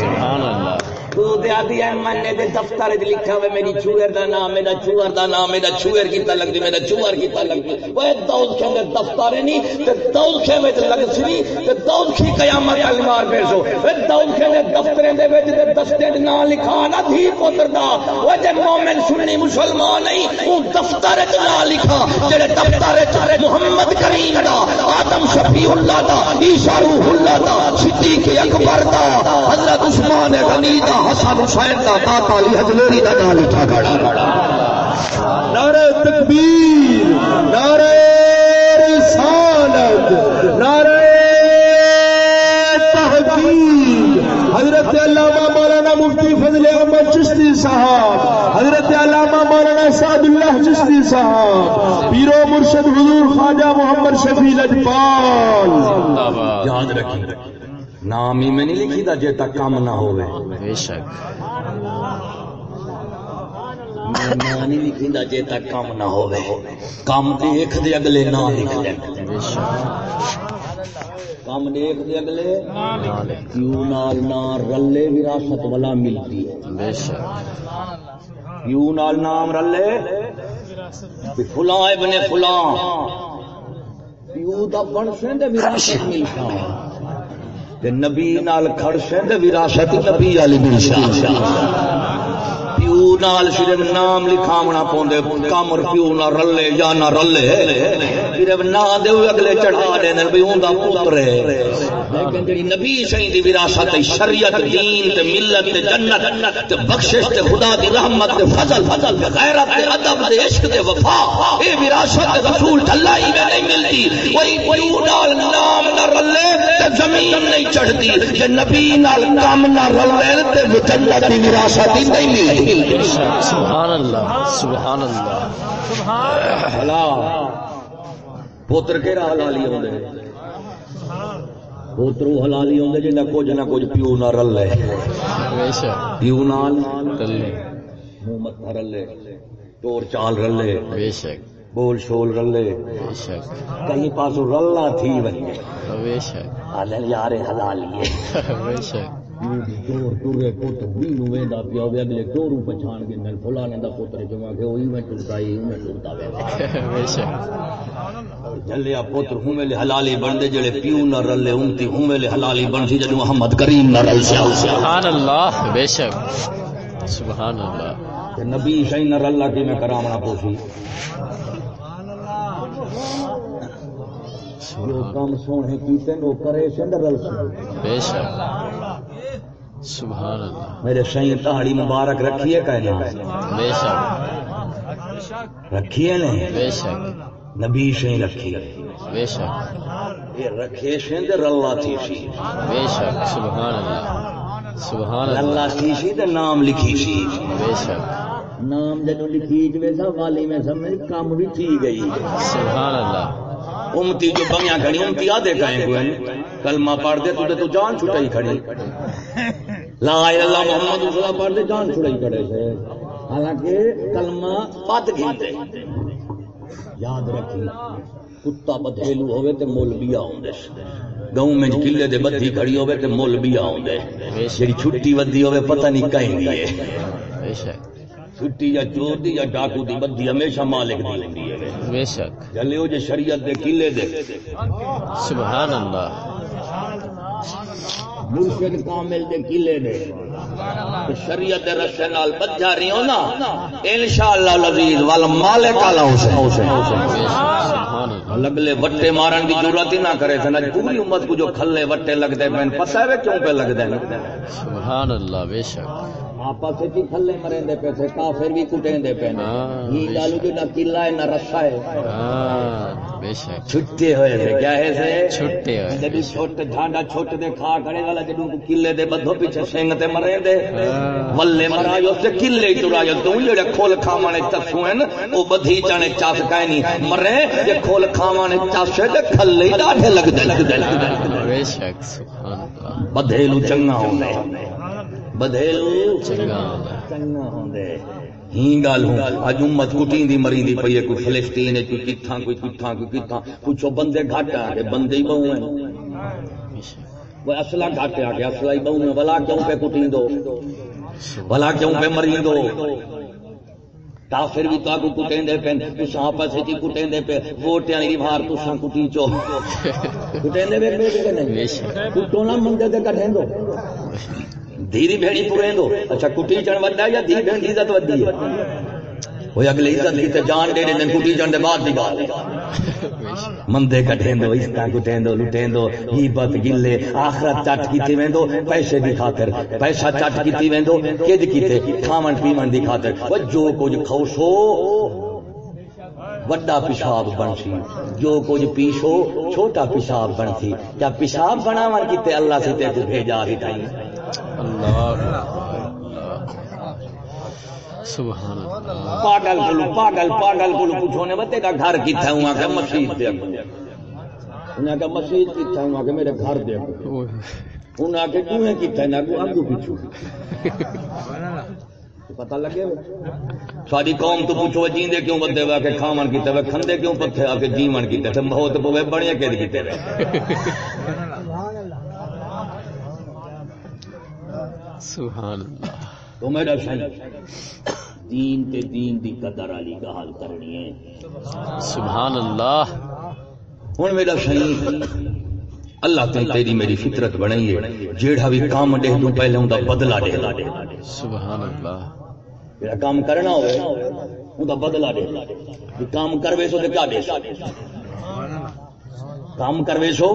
سبحان اللہ۔ تو دے آدھی ہے نے دے دفتر وچ لکھا ہوئے، میری چوہر دا نام، میرا چوہر دا نام، میرا چوہر کیتا لگ دی میرا چوہر کیتا لگ دی وہ داؤد کے دفتر نہیں تے داؤد وچ لگ سی تے داؤد قیامت ال مار پیسو وہ داؤد کے دفتر دے وچ تے دستے دے نام لکھا نہ دھی پتر دا۔ وہ جے مومن سنی مسلمان نہیں او دفتر وچ نام لکھا، جڑے دفتر وچ محمد کریم دا، آدم شفیع اللہ دا، عیسی روح اللہ دا، صدیق اکبر دا، حضرت عثمان غنی دا۔ حسن حسین دا داتا علی حجلوری دا نام لکھا کھڑا نعرہ تکبیر نعرہ رسالت نعرہ تحقیق حضرت علامہ مولانا مفتی فضل احمد چشتی صاحب حضرت علامہ مولانا سعد اللہ چشتی صاحب پیرو مرشد حضور خواجہ محمد شفیع لجپال یاد رکھی نام ہی میں نہیں لکھی دا جے تک کام نہ ہوئے۔ بے شک۔ میں نام نہیں لکھی دا جے تک کام نہ ہوئے۔ کام دیکھ دے اگلے نہ لکھ دے۔ بے شک۔ کام دیکھ دے اگلے۔ کیوں نال نہ رلے وراثت والا ملتی ہے۔ بے شک۔ کیوں نال نام رلے؟ فلاں ابن فلاں۔ پیو دا بن سے تے وراثت ملتا تے نبی نال کھڑ تے وراثت نبی والی ملتا پیو نال صرف نام لکھاونا پوندے، کم پیو نہ رلے یا نہ رلے۔ صرف نا دے اگلے چڑھا دے بھی اوندا پتر ہے۔ لیکن جڑی نبی سہی دی وراثت شریعت، دین تے ملت تے جنت تے بخشش تے خدا دی رحمت تے فضل فضل تے غیرت تے ادب تے عشق تے وفا، اے وراثت رسول اللہ ہی نہیں ملتی۔ کوئی پیو نال نام زمین نہیں چڑھتی جے نبی نال کام نہ رلے تے جنت دی وراثت ہی نہیں ملتی بے شک سبحان اللہ سبحان اللہ پوتر کہڑا حلالی ہوندے پوترو حلالی ہوندے جنہ کچھ نہ کچھ پیو نہ رلے۔ بے شک پیو نال تلے منہ مت رلے ٹور چال رلے۔ بے شک۔ بول شول رلے۔ کہیں پاسو رلا تھی حالن یار حلالی ہے بے شک۔ ٹور ٹورے پوت ہوئی نو ویندا پیا ہوے اگلے ٹورو پہچان کے نل فلانے دا پوتر جما کے وہی میں ٹرتا ہی میں ٹرتا وے۔ بے شک۔ جلیا پوتر ہوں ویلے حلالی بن دے جڑے پیو نہ رلے انتی ہوں ویلے حلالی بن سی جڑے محمد کریم نہ رل سیا۔ سبحان اللہ۔ بے شک۔ سبحان اللہ۔ نبی شاہی نہ رلا کی میں کرامنا پوسی جو کام سونے کیتے نو کرے سند رل سی بے شک۔ سبحان اللہ میرے شاہی تہاڑی مبارک رکھیے کہنا بے شک۔ رکھیے نے۔ بے شک۔ نبی شاہی رکھی بے شک۔ یہ رکھے سند رلا تھی۔ سی بے شک۔ سبحان اللہ سبحان اللہ تھی سی تے نام لکھی۔ سی بے شک۔ نام جنو لکھی جو سا والی میں سمجھ کام بھی تھی گئی۔ سبحان اللہ امتی جو بمیاں کھڑی امتی آدھے کہیں کوئی کلمہ پڑھ دے تو تو جان چھٹائی کھڑی۔ لا الہ الا اللہ محمد رسول اللہ پڑھ دے جان چھڑائی کرے سے۔ حالانکہ کلمہ پد گھنتے یاد رکھی کتا بدھیلو ہوئے تے مولوی آوندے گاؤں میں قلعے دے بدھی کھڑی ہوئے تے مولوی آوندے جڑی چھٹی ودی ہوئے پتہ نہیں کہیں دی ہے بے شک۔ چھٹی یا چور دی یا ڈاکو دی بدھی ہمیشہ مالک دی ہوندی ہے۔ بے شک۔ جلے ہو جے شریعت دے قلعے دے۔ سبحان اللہ۔ مرشد کامل دے قلعے دے۔ شریعت دے رشے نال بدھا رہی ہو نا انشاءاللہ العزیز وال مالک سے سبحان اللہ۔ لگلے وٹے مارن کی ضرورت ہی نہ کرے تھے نا پوری امت کو جو کھلے وٹے لگتے پہ پتہ ہے کیوں پہ ہیں؟ سبحان اللہ بے شک۔ آپس ہی کھلے مریں دے تھے کافر بھی کٹیں دے ہاں، یہ ڈالو جو نہ قلعہ ہے نہ رسا ہے۔ ہاں بے شک۔ چھٹے ہوئے تھے کیا ہے سے چھٹے ہوئے۔ جدی چھوٹ ڈھانڈا چھوٹ دے کھا کرے والا جدوں کو قلعے دے بدھو پیچھے سنگ تے مرے دے۔ ہاں۔ ولے مرا جو تے قلعے ترا جو تو جڑے کھول کھاوانے تسو ہیں او بدھی چانے چاس کائے نہیں۔ مرے جے کھول کھاوانے چاسے تے کھلے ڈاڈھے لگ دے لگ دے لگ دے بے شک سبحان اللہ۔ بدھیلو چنگا ہوندے بدھیلو۔ چنگا۔ ہوگا چنگا ہوندے۔ ہی گل ہوں۔ اج امت کٹیں دی مری دی پئی ہے کوئی فلسطین ہے کوئی کتھاں کوئی کتھاں کوئی کتھاں۔ پوچھو بندے گھٹ آ کے بندے ہی بہو ہیں۔ وہ اصلہ گھٹ آ کے اصلہ ہی بہو ہیں۔ کیوں پہ کٹیں دو؟ کیوں پہ مری دو؟ کافر بھی تو آگو کٹیں دے پہ تساں آپس وچ ہی کٹیں دے پہ ووٹیاں دی بھار تساں کٹیں چو۔ کٹیں دے پہ نہ مندے کٹیں دو دھیری بھیڑی پورے دو اچھا کٹی چڑھ وڈا یا دھی بھیڑ کی عزت ودی ہے وہ اگلی عزت کی تے جان دے دین کٹی چڑھ دے بعد دی گل مندے کٹیں دو اس طرح کٹیں دو لٹیں دو غیبت گلے آخرت چٹ کیتی ویندو پیسے دی خاطر پیسہ چٹ کیتی ویندو کد کیتے کھاون پیون دی خاطر وہ جو کچھ کھوسو وڈا پیشاب بنسی جو کچھ پیشو چھوٹا پیشاب بنسی کیا پیشاب بناون کیتے اللہ سے تے تو بھیجا ہی تھا اللہ سبحان اللہ پاگل کلو پاگل پاگل کلو پوچھو نے بتے کا گھر کتھا ہوں؟ کہ مسجد دے انہاں کا مسجد کتھا ہوں؟ کہ میرے گھر دے اوہ، انہاں کے کیوں کتھا نہ کو اگو پیچھو پتہ لگے ساری قوم تو پوچھو جیندے کیوں بدے؟ وا کہ کھاون کیتے وے کھندے کیوں پتھے آ کے جیون کیتے تے بہت پوے بڑے کے کیتے سبحان اللہ۔ تو میرا دین تے دین دی قدر علی کا حال کرنی ہے۔ سبحان اللہ۔ ہوں میرا صحیح اللہ تے تیری میری فطرت بنائی ہے جیڑا بھی کام دے تو پہلے ہوندا بدلہ دے سبحان اللہ۔ جڑا کام کرنا ہوے اوندا بدلہ دے بھی کام کروے سو تے کیا دے کام کروے سو؟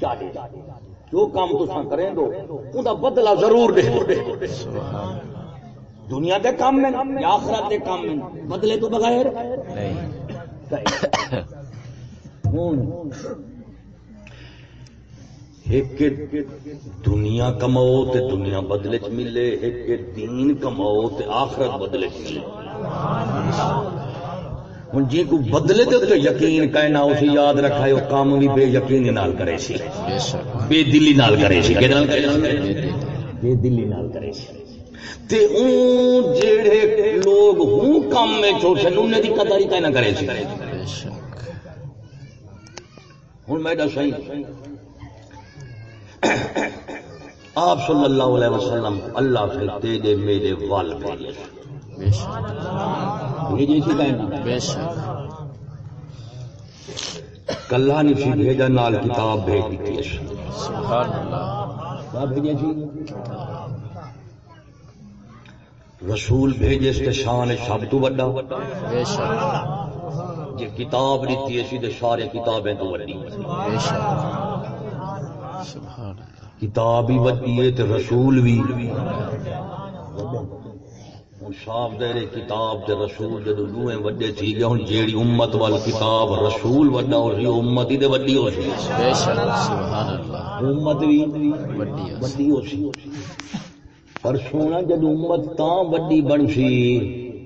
کیا دے جو کام تساں کریں دو، اوندا بدلہ ضرور دے۔ دنیا دے کام میں یا آخرت دے کام میں بدلے تو بغیر۔ ایک دنیا کماؤ تے دنیا بدلے چ ملے، ایک دین کماؤ تے آخرت بدلے چ ملے۔ ہوں جی کو بدلے دے تو یقین کہنا اسے یاد رکھا ہے وہ کام بھی بے یقین نال کرے سی۔ بے دلی نال کرے سی۔ کہ نال کرے؟ بے دلی نال کرے سی۔ تے اون جیڑے لوگ ہوں کام میں چھوٹے نونے دی قدر ہی کہنا کرے سی۔ ہوں میرا صحیح آپ صلی اللہ علیہ وسلم اللہ سے تیرے میرے وال بھیجے بے شک۔ بھیجے سی کہنا بے شک۔ کلہ نے سی بھیجا نال کتاب بھیج دیتی ہے سبحان اللہ کیا بھیجے سی رسول بھیجے اس شان سب تو بڑا بے شک۔ جی کتاب دیتی ہے سی سارے کتابیں تو بڑی بے شک۔ سبحان اللہ کتاب بھی وڈی ہے تے رسول بھی۔ ہوں دے کتاب تے رسول وڈے تھی گئے جیڑی امت وال کتاب رسول وڈا ہو سی امت ہی تے وڈی ہو سی بے شک سبحان اللہ۔ امت بھی وڈی ہو سی پر سونا جدو امت تاں وڈی بن سی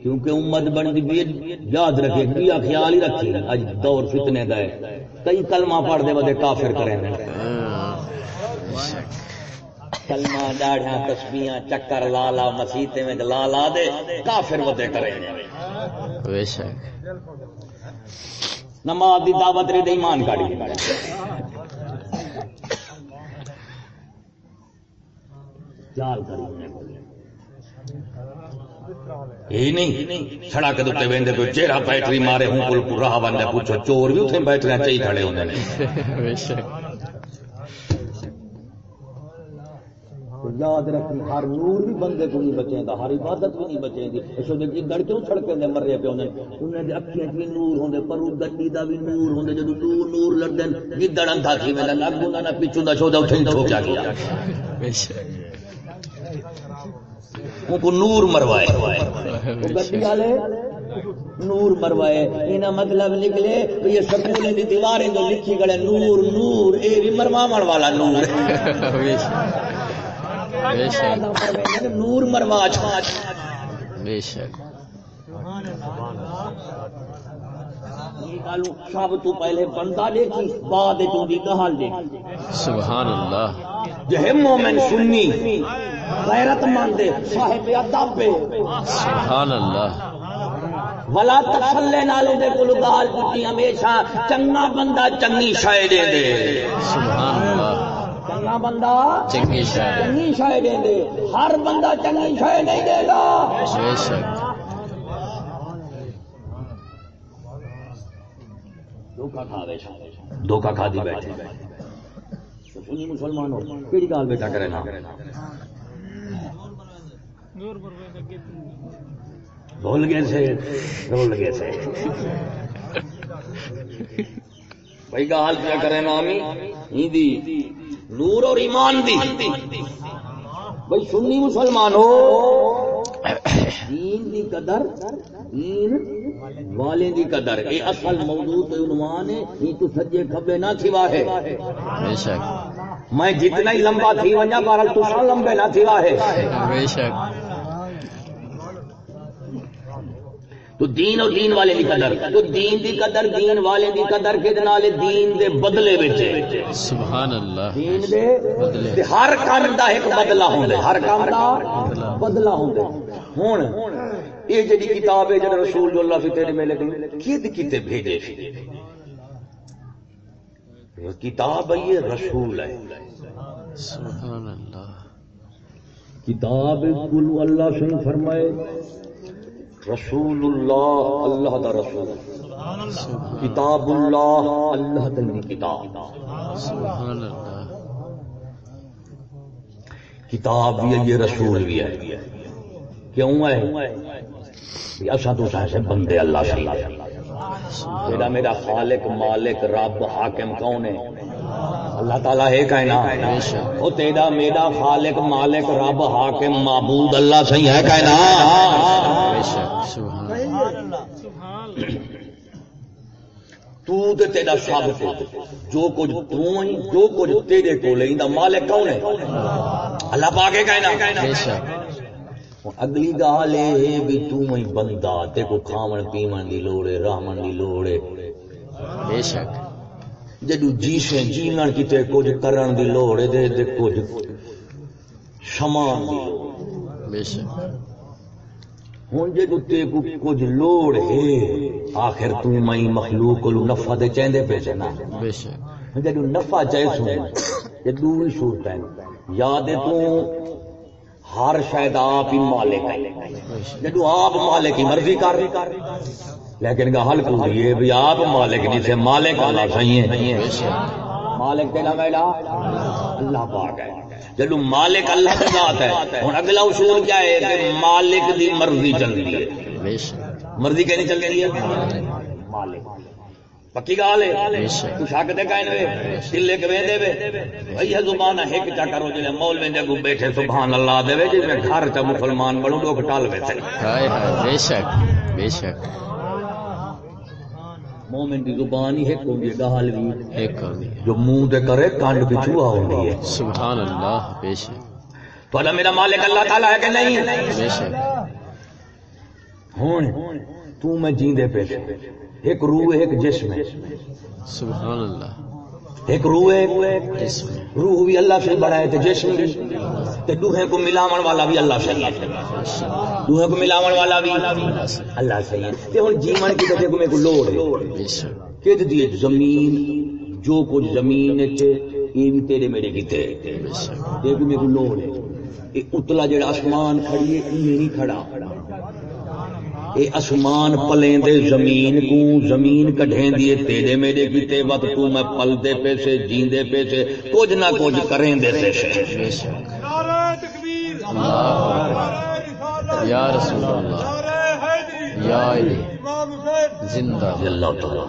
کیونکہ امت بن دی یاد رکھے کیا خیال ہی رکھے۔ اج دور فتنے دا ہے کئی کلمہ پڑھ دے ودے کافر کریں ہاں، کلمہ داڑیاں تسبیاں چکر لا لا مسیتے میں لا لا دے کافر وتے کرے بے شک۔ نماز دی دعوت ری ایمان کاڑی۔ چال کری۔ یہ نہیں سڑک دے ویندے کوئی چہرہ بیٹری مارے ہوں کل راہ بندے پوچھو چور بھی اتنے چاہیے کھڑے ہوندے نے۔ بے شک۔ یاد رکھیں ہر نور بھی بندے کو نہیں بچے گا ہر عبادت بھی نہیں بچے گی اس وجہ گدڑ کیوں سڑکیں دے مرے پہ ہوندے؟ انہیں دے اکھیاں بھی نور ہوندے، پر گڈی دا بھی نور ہوندے، جدوں نور نور لڑدن گدڑ انتھا تھی ویندا لگ ہوندا نہ پیچھوں دا چودا اٹھے ٹھوکیا گیا۔ بے شک کو نور مروائے۔ وہ گڈی والے، نور مروائے۔ انہاں مطلب نکلے کہ یہ سکول دی دیواریں جو لکھی گڑے، نور نور، اے بھی مرواون والا نور۔ نور مروا بے شک۔ سب تو پہلے بندہ دیکھی بعد تو دی گہال دیکھی۔ سبحان اللہ۔ ہے مومن سنی غیرت مند صاحب ادب سبحان اللہ۔ ولا تسلے نالے دے کول گال پٹی ہمیشہ چنگا بندہ چنگی شے دے دے۔ سبحان اللہ۔ چنگا بندہ چنگی شاعر چنگی شے دے دے۔ ہر بندہ چنگی شے نہیں دے گا۔ بے شک۔ دھوکا کھا دے دھوکا کھا دی بیٹھے۔ تو سنی مسلمان ہو کیڑی گال بیٹا کرے نا؟ بھول گئے سے بھول گئے سے۔ بھائی گال کیا کرے نا امی ہی دی۔ نور اور ایمان دی۔ بھائی سنی مسلمان ہو۔ دین دی قدر دین والے دی قدر۔ اے اصل موضوع تے عنوان ہے یہ تو سجے کھبے نہ تھوا ہے۔ بے شک۔ میں جتنا ہی لمبا تھی ونجا بارل تو سا لمبے نہ تھوا ہے۔ بے شک۔ تو دین اور دین والے دی قدر۔ تو دین دی قدر دین والے دی قدر کے نالے دین دے بدلے وچ۔ سبحان اللہ دین دے بدلے۔ ہر کام دا ایک بدلہ ہوندا ہے۔ ہر کام دا بدلہ ہوندا ہے۔ ہن یہ جڑی کتاب ہے جڑا رسول اللہ فی تیرے میلے دی کید کیتے بھیجے کتاب ہے یہ رسول ہے۔ سبحان اللہ کتاب کل اللہ سے فرمائے رسول اللہ اللہ دا رسول کتاب اللہ اللہ تعالی کتاب سبحان اللہ کتاب بھی ہے یہ رسول بھی ہے کیوں ہے اچھا تو سے بندے اللہ سے میرا میرا خالق مالک رب حاکم کون ہے اللہ تعالیٰ ہے کہنا وہ تیرا میرا خالق مالک رب حاکم معبود اللہ صحیح ہے کہنا تو تے تیرا سب جو کچھ تو ہی جو کچھ تیرے کو مالک کون ہے؟ اللہ پاک ہے کہنا بے شک۔ اگلی گال یہ بھی تو ہی بندہ تے کو کھاون پیون دی لوڑ ہے رہمن دی لوڑ ہے۔ بے شک۔ جدو جیسے جیون کیتے کچھ کرن دی لوڑ ہے دے دے کچھ شمان دی۔ لوڑ بے شک۔ ہوں جدو تے کو کچھ لوڑ ہے آخر تو میں مخلوق کو نفع دے چیندے پیسے نا۔ بے شک۔ جدو نفع چاہے سو یہ دوری صورت ہے۔ یاد تو ہر شاید آپ ہی مالک ہے۔ جدو آپ مالک کی مرضی کر۔ لیکن گل کو یہ بھی آپ مالک نہیں سے مالک اللہ صحیح ہے مالک کہنا میڈا اللہ پاک ہے۔ جدو مالک اللہ کی ذات ہے۔ ہوں اگلا اصول کیا ہے کہ مالک دی مرضی چل رہی ہے۔ مرضی کہنی چل رہی ہے؟ مالک۔ پکی گال ہے؟ تو شک دے کائن وے دلے کے ویندے وے۔ بھئی ہے زبان ایک چا کرو جے مولوی دے کو بیٹھے، سبحان اللہ دے وے جے میں گھر چ مسلمان بڑو ڈوک ٹال وے تے ہائے ہائے، بے شک بے شک۔ مومن دی زبان ہی ایک ہوندی ہے گال وی ایک ہوگی جو منہ تے کرے کانڈ پچھوا ہوندی ہے۔ سبحان اللہ بے شک۔ تو میرا مالک اللہ تعالی ہے کہ نہیں؟ بے شک۔ ہوں تو میں جیندے پہ ایک روح ہے ایک جسم ہے۔ سبحان اللہ۔ ایک روح ہے، روح بھی اللہ سے بڑا ہے تو جسم بھی۔ تے دوہے کو ملاون والا بھی اللہ صحیح ہے دوہے کو ملاون والا بھی اللہ صحیح ہے تے ہن جیون کی تے کو میں کو لوڑ ہے۔ کہ دی زمین، جو کچھ زمین وچ یہ تیرے میرے کیتے بے شک یہ میرے کو لوڑ ہے۔ یہ اتلا جڑا آسمان کھڑی ہے یہ نہیں کھڑا۔ یہ آسمان پلیں دے زمین کو زمین کڈھیں دیے تیرے میرے کیتے وقت تو میں پل دے پیسے جیندے پیسے کچھ نہ کچھ کریں دے شک نعرہ تکبیر۔ اللہ یا رسول اللہ۔ یا علی۔ زندہ۔ اللہ تعالی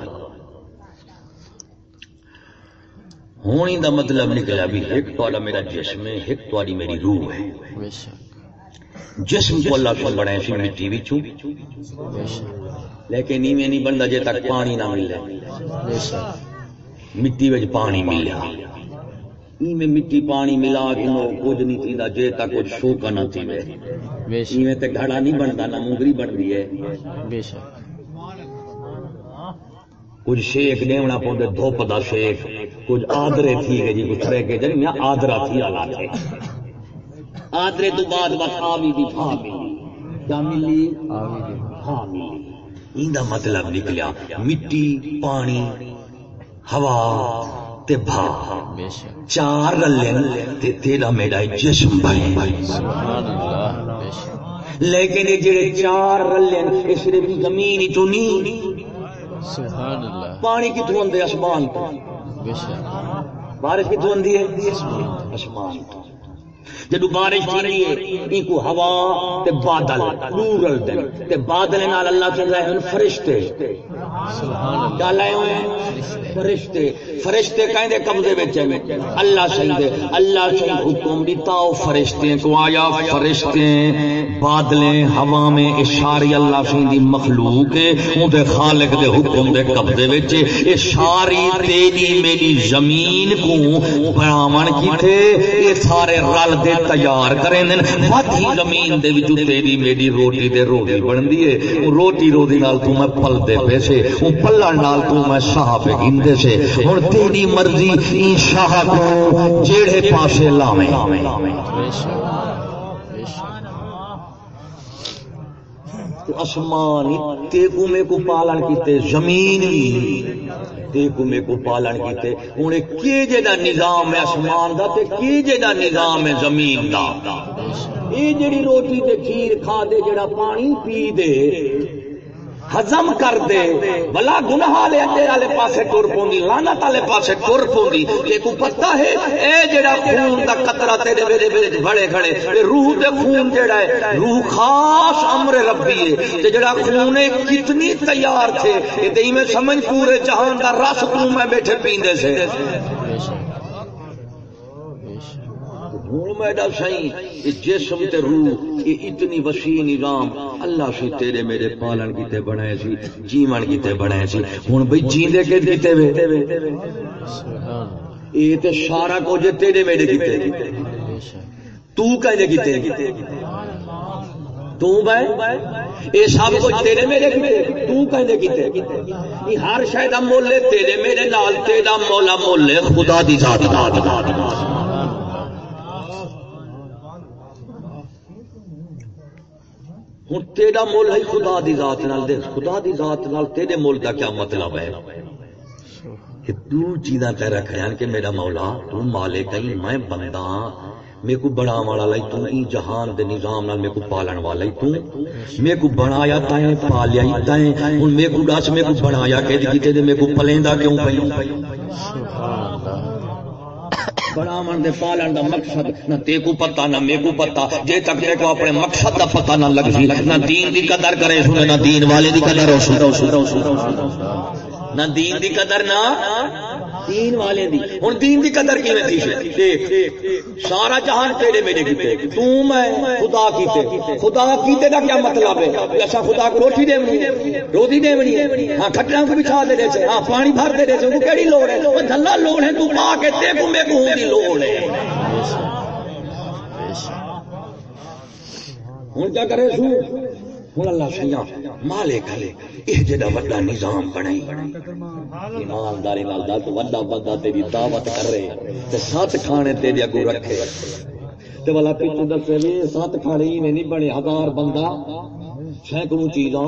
ہونی دا مطلب نکلا بھی ایک تواڈا میرا جسم ہے ایک تواڈی میری روح ہے۔ بے شک۔ جسم کو اللہ کو بنایا سی مٹی وچوں بے شک لیکن ایویں نہیں بنتا جے تک پانی نہ ملے۔ مٹی وچ پانی ملیا۔ ایویں مٹی پانی ملا کے کچھ نہیں تھیندا، جے تک کچھ شوکا نہ تھیوے بے ایویں تے گھڑا نہیں بنتا، نہ مونگری بنتی ہے۔ بے شک کچھ شیک دیونا پوندے دھوپ دا شیک کچھ آدرے تھی گئے جی کچھ رہ کے جن میں آدرا تھی آلا تھے۔ آدرے تو بعد آوی دی پھا ملی کیا ملی؟ آوی دی۔ ہاں ملی مطلب نکلیا مٹی پانی ہوا تے بھا۔ چار رلن تے تیرا میرا جسم بنے سبحان اللہ بے شک۔ لیکن یہ جڑے چار رلن یہ صرف زمین ہی تو نہیں سبحان اللہ پانی کتوں آدھے آسمان تو۔ بے شک۔ بارش کتوں آدھی ہے؟ آسمان تو۔ جدو بارش تھی ہے ان کو ہوا تے بادل دور رلتے تے بادل نال اللہ چل رہے ہیں فرشتے۔ کیا لائے ہوئے ہیں؟ فرشتے۔ فرشتے کہیں دے قبضے بچے میں اللہ صحیح دے اللہ صحیح حکم دیتا او فرشتے کو آیا۔ فرشتے بادلیں ہوا میں اشاری اللہ صحیح دی مخلوق ہے۔ ان دے خالق دے حکم دے قبضے بچے اشاری تیری میری زمین کو بڑھاون کی تھے یہ سارے رل دے تیار کریں دن وادی زمین دے وچوں تیری میری روٹی دے روٹی بندی ہے روٹی روٹی نال تو میں پل دے پیسے او پلن نال تو میں شاہ پہ گندے سے۔ ہن تیری مرضی این شاہ کو جیڑے پاسے لاویں۔ بے شک بے شک آسمان تے کو میں کو پالن کیتے، زمین بھی۔ تے کو میں کو پالن کیتے۔ ہن کی جڑا نظام ہے آسمان دا تے کی جڑا نظام ہے زمین دا۔ اے جڑی روٹی تے کھیر کھا دے، جڑا پانی پی دے ہزم کر دے۔ بلا گناہ والے اندر والے پاسے ٹر پوندی لعنت والے پاسے ٹر پوندی تے کو پتہ ہے، اے جڑا خون دا قطرہ تیرے میرے میرے بڑے کھڑے تے روح دے خون جڑا ہے، روح خاص امر ربی ہے۔ تے جڑا خون ہے، کتنی تیار تھے۔ اے تے میں سمجھ پورے جہان دا رس تو میں بیٹھے پیندے سے۔ بے شک ہوں میڈا سائیں یہ جسم تے روح یہ اتنی وسیع نظام اللہ سے تیرے میرے پالن کیتے بنائے سی جیون کیتے بنائے سی۔ ہوں بھئی جیندے کے کیتے وے؟ یہ تے سارا کچھ تیرے میرے کیتے بے تو کہندے کیتے تو بھائی یہ سب کچھ تیرے میرے کیتے تو کہندے کیتے ہر شے دا مول تیرے میرے نال تیرا مولا مول خدا دی ذات دا۔ ہوں تیرا مول ہے خدا دی ذات نال دے، خدا دی ذات نال تیرے مول کا کیا مطلب ہے؟ کہ تو چیزاں تے رکھیاں کہ میرا مولا، تو مالک ہے، میں بندہ ہاں میرے کو بنا والا لائی تو ای جہان دے نظام نال میرے کو پالن والا ہی تو، میرے کو بنایا تائیں، پالیا ہی تائیں، ہن میرے کو دس میرے کو بنایا کہ کیتے دے میرے کو پلیندا کیوں پئی سبحان اللہ۔ بناون دے پالن دا مقصد، نہ تے کو پتہ، نہ میرے کو پتہ۔ جے تک تے کو اپنے مقصد دا پتہ نہ لگ سی نہ دین دی قدر کرے سنے، نہ دین والے دی قدر ہو سنے۔ نہ دین دی قدر نہ دین والے دی۔ ہن دین دی قدر کیویں تھی سی دیکھ، سارا جہان تیرے میرے کیتے۔ تو میں خدا کیتے۔ خدا کیتے دا کیا مطلب ہے؟ کہ اسا خدا کو روٹی دیونی ہے روٹی دیونی ہے ہاں کھٹڑا کو بچھا دے دے ہاں پانی بھر دے دے کو کیڑی لوڑ ہے؟ او دھلا لوڑ ہے تو پا کے تے کو میں کو دی لوڑ ہے۔ بے کیا کرے سو؟ ہوں اللہ سیاں مالک ہے یہ جڑا نظام بنائی۔ ایمانداری نال دس تیری دعوت کر رہے تے سات کھانے تیرے اگوں رکھے۔ والا پیچھے دسے بھی، سات کھانے نہیں بنے، ہزار بندہ سینکڑوں چیزاں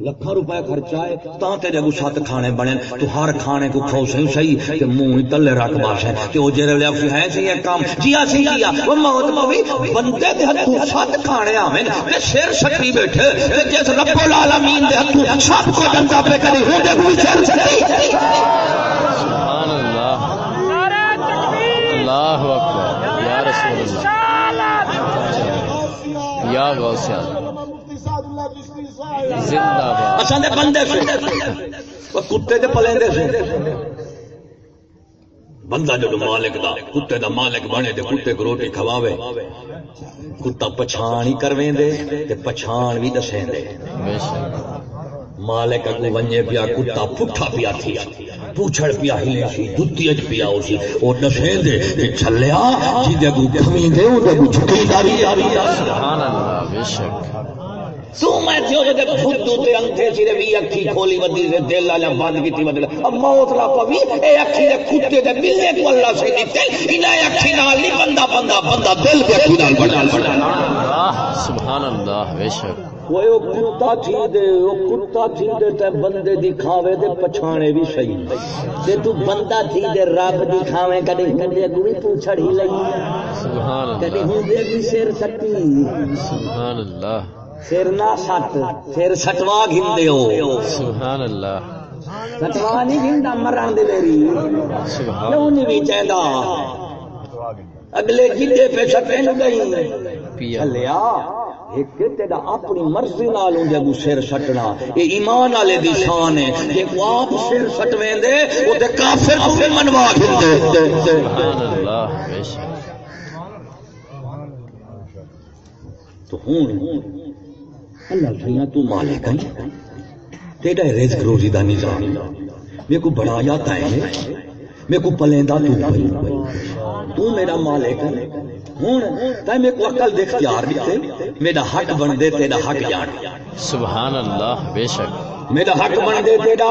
لکھاں روپے خرچہ ہے تا تیرے کو سات کھانے بنے تو ہر کھانے کو کھو صحیح صحیح تے منہ تلے رکھ باش ہے تے او جڑے لے ہے سی یہ کام جیا سی کیا وہ موت پوی بندے دے ہتھوں سات کھانے آویں تے سر سٹی بیٹھے تے جس رب العالمین دے ہتھوں سب کو جنتا پہ کری ہو دے کوئی سر سٹی سبحان اللہ نعرہ تکبیر اللہ اکبر یا رسول اللہ یا غوث مفتی دے بندے کتے دے پلیندے سے بندہ جو مالک دا کتے دا مالک بنے تے کتے کو روٹی کھواوے۔ کتا پچھان ہی کرویں دے تے پچھان بھی دسیں دے بے شک مالک اگو ونجے پیا کتا پٹھا پیا تھی۔ پوچھڑ پیا ہلے سی جتی اج پیا اسی او دسیں دے تے چھلیا جی دے کو کھویں دے او دے کو جھکی داری۔ سبحان اللہ بے شک۔ تو میں تھیو جو دے فدو تے انتھے سی دے وی اکھی کھولی ودی دے دل والا بند کیتی ودی اب موت لا پوی اے اکھی دے کتے دے ملنے کو اللہ سے دتے انہاں اکھی نال نہیں بندہ بندہ بندہ دل دے اکھی نال بڑا بڑا اللہ سبحان اللہ بے شک۔ وہ او کتا تھی دے او کتا تھی دے تے بندے دکھاوے دے پچھانے بھی صحیح تے تو بندہ تھی دے رب دکھاوے کدی ہندے گوی پوچھڑ ہی لئی۔ سبحان کدی ہندے بھی سر سٹی۔ سبحان اللہ۔ سر نہ سٹ سر سٹوا گھندے ہو۔ سبحان اللہ۔ سٹوا نہیں گھندا مرن دے میری۔ کیوں نہیں بھی چاہتا اگلے گڈے پہ سٹے نو گئی چلیا ایک تیرا اپنی مرضی نال کو سر سٹنا۔ اے ایمان والے دی شان ہے۔ کہ کو آپ سر سٹویں دے او تے کافر کو منوا گھندے۔ سبحان اللہ بے شک۔ تو ہوں اللہ سیاں تو مالک ہے تیرا رزق روزی دا نظام۔ میرے کو بڑا جاتا ہے میرے کو پلیندا تو بھائی۔ تو میرا مالک ہے ہوں تے میرے کو عقل دے اختیار دیتے۔ میرا حق بن دے تیرا حق جان سبحان اللہ بے شک۔ میرا حق بن دے تیرا۔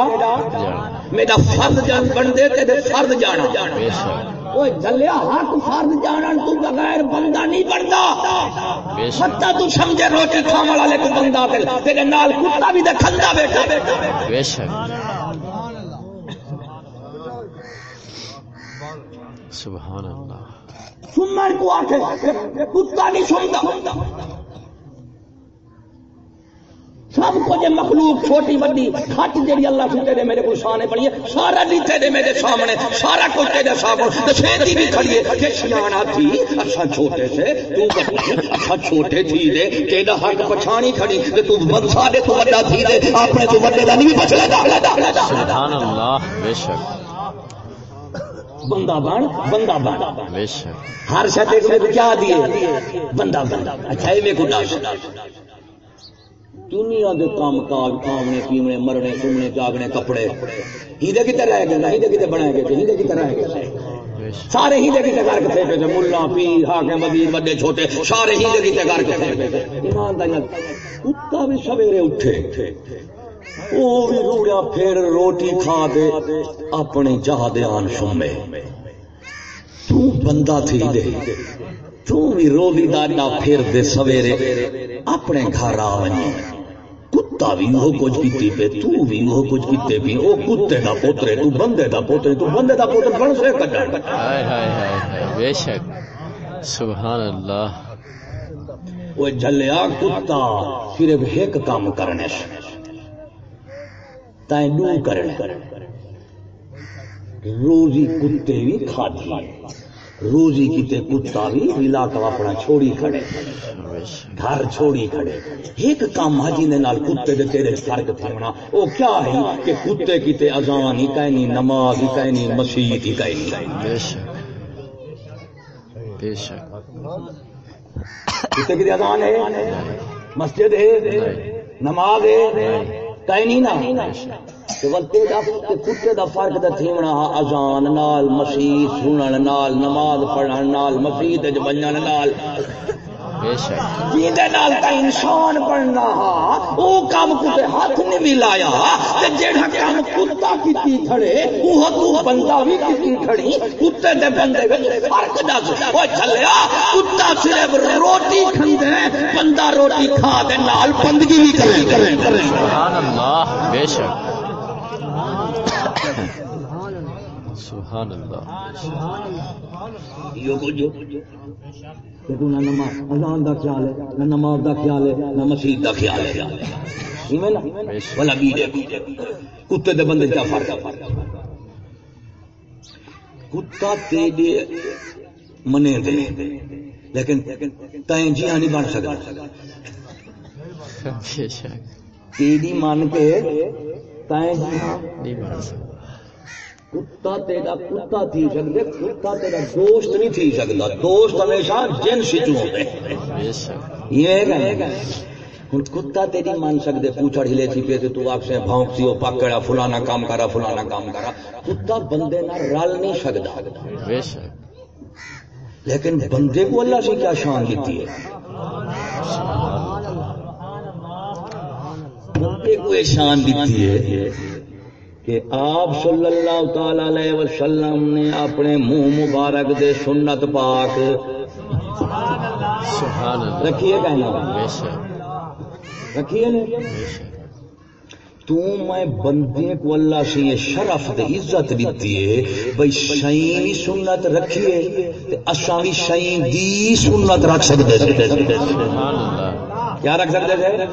میرا فرض جان بن دے تیرے فرض جانا۔ بے شک۔ اوے جلیا حق فرض جانن تو بغیر بندہ نہیں شک۔ حتی تو سمجھے روٹی کھاون والے کو بندہ تیرے نال کتا بھی کھندا بیٹھا بے سبحان اللہ۔ سنن کو آکھے کتا نہیں سندا سب کچھ مخلوق چھوٹی بڑی کھٹ جڑی اللہ دے میرے کو شان پڑی ہے۔ سارا نیتے دے میرے سامنے سارا کچھ تیرے سامنے۔ بھی کھڑی ہے کہ تھی اچھا چھوٹے سے تو بڑی اچھا چھوٹے تھی دے تیرا حق پچھانی کھڑی تے تو بد سارے تو بڑا تھی دے اپنے تو بڑے دا نہیں سبحان اللہ بے شک۔ بندہ بن بندہ بن۔ بے شک۔ ہر کو کیا دیے بندہ بندہ اچھا کو دنیا دے کام کاج، کھاونے، پیونے، مرنے سننے جاگنے، کپڑے۔ ہیدے کتے رہ گئے ہیدے کتے بنائے گئے ہیدے کتے رہ گئے سارے ہیدے کتے کر کے پھینکے تھے ملا، پیر، حاکم، وزیر، بڑے، چھوٹے، سارے ہیدے کتے کر کے پھینکے تھے ایمانداری کتا بھی سویرے اٹھے۔ وہ بھی روڑیا پھر روٹی کھا دے اپنی جہاں دے آن شمے۔ تو بندہ تھی دے۔ تو بھی رولی دادا پھر دے سویرے، اپنے گھر آ ونی کتا بھی وہ کچھ کیتی پہ تو بھی وہ کچھ کیتے بھی او کتے دا پوترے تو بندے دا پوترے تو بندے دا پوتر بن سے کڈن ہائے ہائے ہائے ہائے بے شک۔ سبحان اللہ۔ وہ جلیا کتا صرف ایک کام کرنے سے۔ تائیں نو کرنے۔ روزی کتے بھی کھاتی روزی کتے کتا بھی علاقہ اپنا چھوڑی کھڑے، گھر چھوڑی کھڑے۔ ایک کام حجی نے نال کتے دے تیرے فرق تھونا او کیا ہے کہ کتے کتے اذان ہی کہنی نماز ہی کہنی مسیح ہی کہنی بے شک بے شک کتے کتے اذان ہے، مسجد ہے، نماز ہے۔ دا کتے دا فرق تے تھیونا اذان نال، مسیح سنن نال، نماز پڑھن نال مسجد وچ نال۔ جیندے نال تا انسان بننا ہا او کام کتے ہاتھ نہیں بھی لایا تے جیڑا کام کتا کیتی کھڑے وہ تو بندہ بھی کیتی کھڑی کتے دے بندے وچ فرق دس۔ او چلیا کتا صرف روٹی کھندے بندہ روٹی کھا دے نال بندگی بھی کرے۔ سبحان اللہ بے شک۔ سبحان اللہ۔ یہ کچھ تو نہ نماز اذان دا خیال ہے نہ نماز دا خیال ہے نہ مسجد دا خیال ہے۔ کتے دے بندے فرق؟ کتا منے دے۔ لیکن تائیں جی نہیں بن سکتا۔ من کے تائیں جی نہیں بن سکتا۔ کتا تیرا کتا تھی سکتے کتا تیرا دوست نہیں تھی سکتا دوست ہمیشہ جنس چ ہوتے بے شک۔ یہ ہوں کتا تیری مان سکتے پوچھڑ ہلے تھی پہ تو آخ سے بھونک سی وہ پکڑا فلانا کام کرا فلانا کام کرا۔ کتا بندے نہ رل نہیں سکتا لیکن بندے کو اللہ سے کیا شان دیتی ہے؟ بندے کو یہ شان دیتی ہے۔ کہ آپ صلی اللہ تعالی علیہ وسلم نے اپنے منہ مبارک دے سنت پاک سبحان اللہ. رکھیے کہنا؟ رکھیے تو میں بندے کو اللہ سے یہ شرف دے عزت دیتی ہے بھائی شائیں بھی سنت رکھیے اساں بھی شائیں دی سنت رکھ سکتے کیا رکھ سکتے تھے؟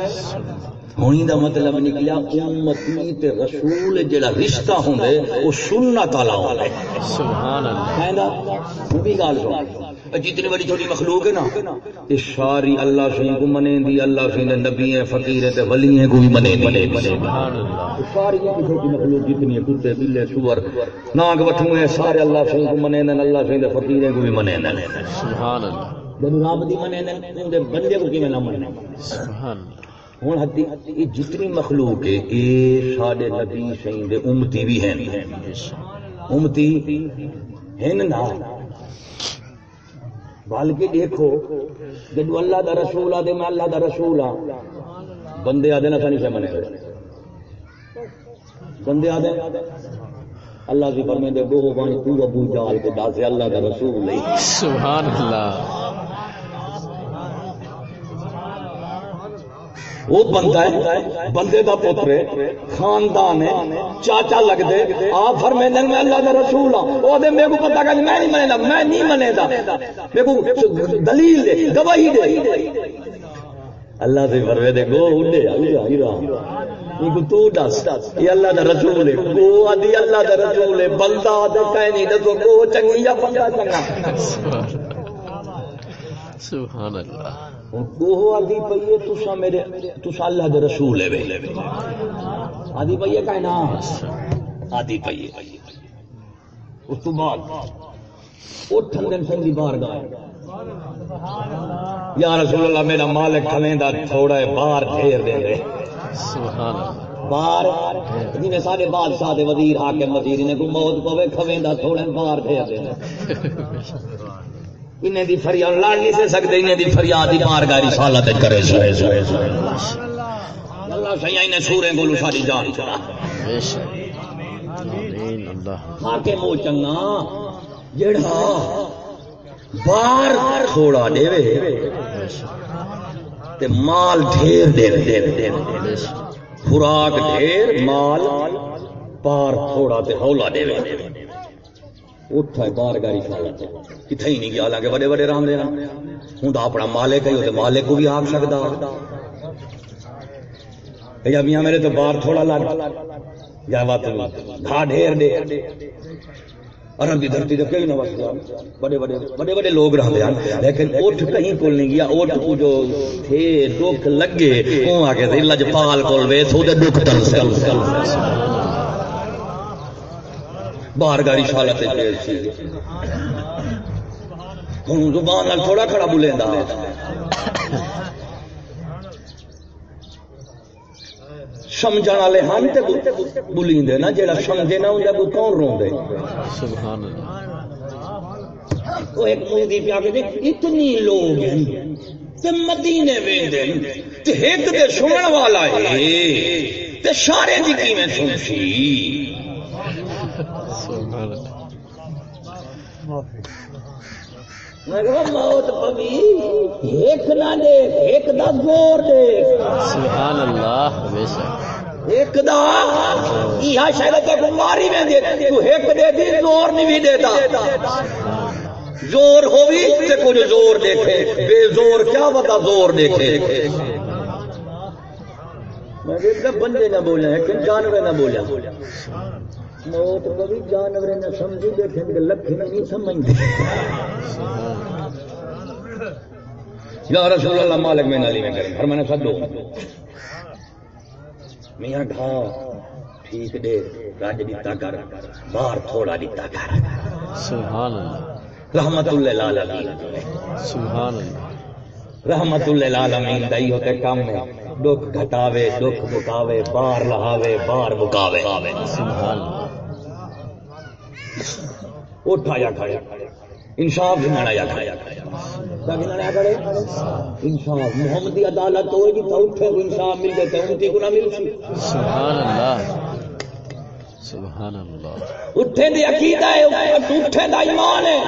ہونی دا مطلب نکلیا امتی تے رسول جڑا رشتہ ہوندے وہ سنت والا ہوندے سبحان اللہ کہندا وہ بھی گل سن۔ جتنی بڑی چھوٹی مخلوق ہے نا یہ ساری اللہ سے کو منے دی اللہ سے نبی ہیں فقیر ہیں تے ولی ہیں کو بھی منے منے سبحان اللہ ساری چھوٹی مخلوق جتنی ہے کتے بلے سور ناگ وٹھو ہیں سارے اللہ سے کو منے دن اللہ سے فقیر ہیں کو بھی منے دن سبحان اللہ جب رب دی منے دے بندے کو کیویں نہ منے سبحان اللہ ہوں حدی، یہ جتنی مخلوق ہے، یہ سارے نبی سین دے امتی بھی ہیں۔ امتی ہیں نا۔ بلکہ دیکھو جب اللہ دا رسول آ دے میں اللہ دا رسول ہاں بندے آدھے نہ نہیں سے منے بندے آدھے، اللہ کی فرمے دے گو بانی تو ابو جال کو داسے اللہ دا رسول نہیں۔ سبحان اللہ۔ وہ بندہ ہے، بندے دا پتر ہے، خاندان ہے، چاچا لگ دے آپ فرمے دن میں اللہ دا رسول ہوں وہ دے میرے کو پتہ کہ میں نہیں منے دا، میں نہیں منے دا۔ میرے کو دلیل دے، گواہی دے۔ اللہ سے فرمے دے، گو اڈے اڈے ہیرا یہ کو تو دس، یہ اللہ دا رسول ہے۔ گو ادی اللہ دا رسول ہے۔ بندہ دے کہیں نہیں، دسو گو چنگی یا بندہ چنگا۔ سبحان اللہ۔ وہ آدھی پئیے تسا میرے تسا اللہ دے رسول ہے آدھی پئیے کہنا آدھی پئیے۔ اس تو بعد اٹھن دن بار گائے یا رسول اللہ میرا مالک کھلیں دا تھوڑا ہے باہر پھیر دے دے سبحان اللہ۔ باہر جی سارے بادشاہ دے وزیر حاکم وزیر نے کو موت پوے کھویں دا تھوڑا باہر پھیر دے دے [LAUGHS] انہیں دی فریاد لڑ نہیں سے سکتے انہیں دی فریاد مار گاری کرے سوئے سوئے سوئے اللہ سیاں انہیں سوریں گولو ساری جان چڑا حاکم چنگا۔ جڑا بار تھوڑا دے تے مال ڈھیر دے دے دے خوراک ڈھیر مال پار تھوڑا تے ہولا دے وے بار گاری سالت کتھے ہی نہیں گیا، حالانکہ بڑے بڑے رام دینا ہوں تو اپنا مالک ہے مالک کو بھی آگ سکتا یا میاں، میرے تو بار تھوڑا لگ۔ یا بات گھا ڈھیر دے عرب کی دھرتی تو کئی نہ بڑے بڑے بڑے بڑے لوگ رہتے ہیں لیکن اٹھ کہیں کول نہیں گیا۔ اٹھ کو جو تھے، دکھ لگے وہ آ کے لجپال کول وے سو دکھ تل سے باہر گاری سی ہوں زبان نال تھوڑا کھڑا بولیندا سمجھਣ والے ہم تے بولیندے نا جیڑا سمجھے نا اوندا کوئی کون روندے سبحان اللہ وہ ایک منہ دی پیا کے اتنی لوگ ہیں تے مدینے ویندے تے ایک تے سنن والا ہے تے سارے دی کیویں سنسی سبحان اللہ میں کہا موت پوی ایک نہ دیکھ ایک دا زور دیکھ۔ سبحان اللہ بے شک۔ ایک دا یہ شاید بیماری میں دے تو ایک دے دی زور نہیں بھی دیتا۔ زور ہووی تے کچھ زور دیکھے۔ بے زور کیا بتا زور دیکھے۔ میں بندے نہ بولے جانور نہ بولے۔ موت کبھی جانور نہ سمجھی دیکھیں گے لکھ نہیں سمجھتے یا رسول اللہ مالک میں نالی میں کریں۔ ہر میں نے سب دو میاں ڈھا ٹھیک دے۔ راج دیتا کر باہر تھوڑا دیتا کر سبحان اللہ۔ رحمت اللہ العالمین سبحان اللہ۔ رحمت اللہ العالمین دائی ہوتے کام میں۔ دکھ گھٹاوے دکھ بکاوے بار لہاوے بار بکاوے سبحان اللہ۔ وہ ٹھایا کھایا انصاف گنایا کھایا کیا گنایا کرے؟ انصاف۔ محمدی عدالت ہوئے گی تو اٹھے کو انصاف مل جاتے ہیں امتی کو نہ مل سی۔ سبحان اللہ۔ سبحان اللہ۔ اٹھے دی عقیدہ ہے، اٹھے دا ایمان ہے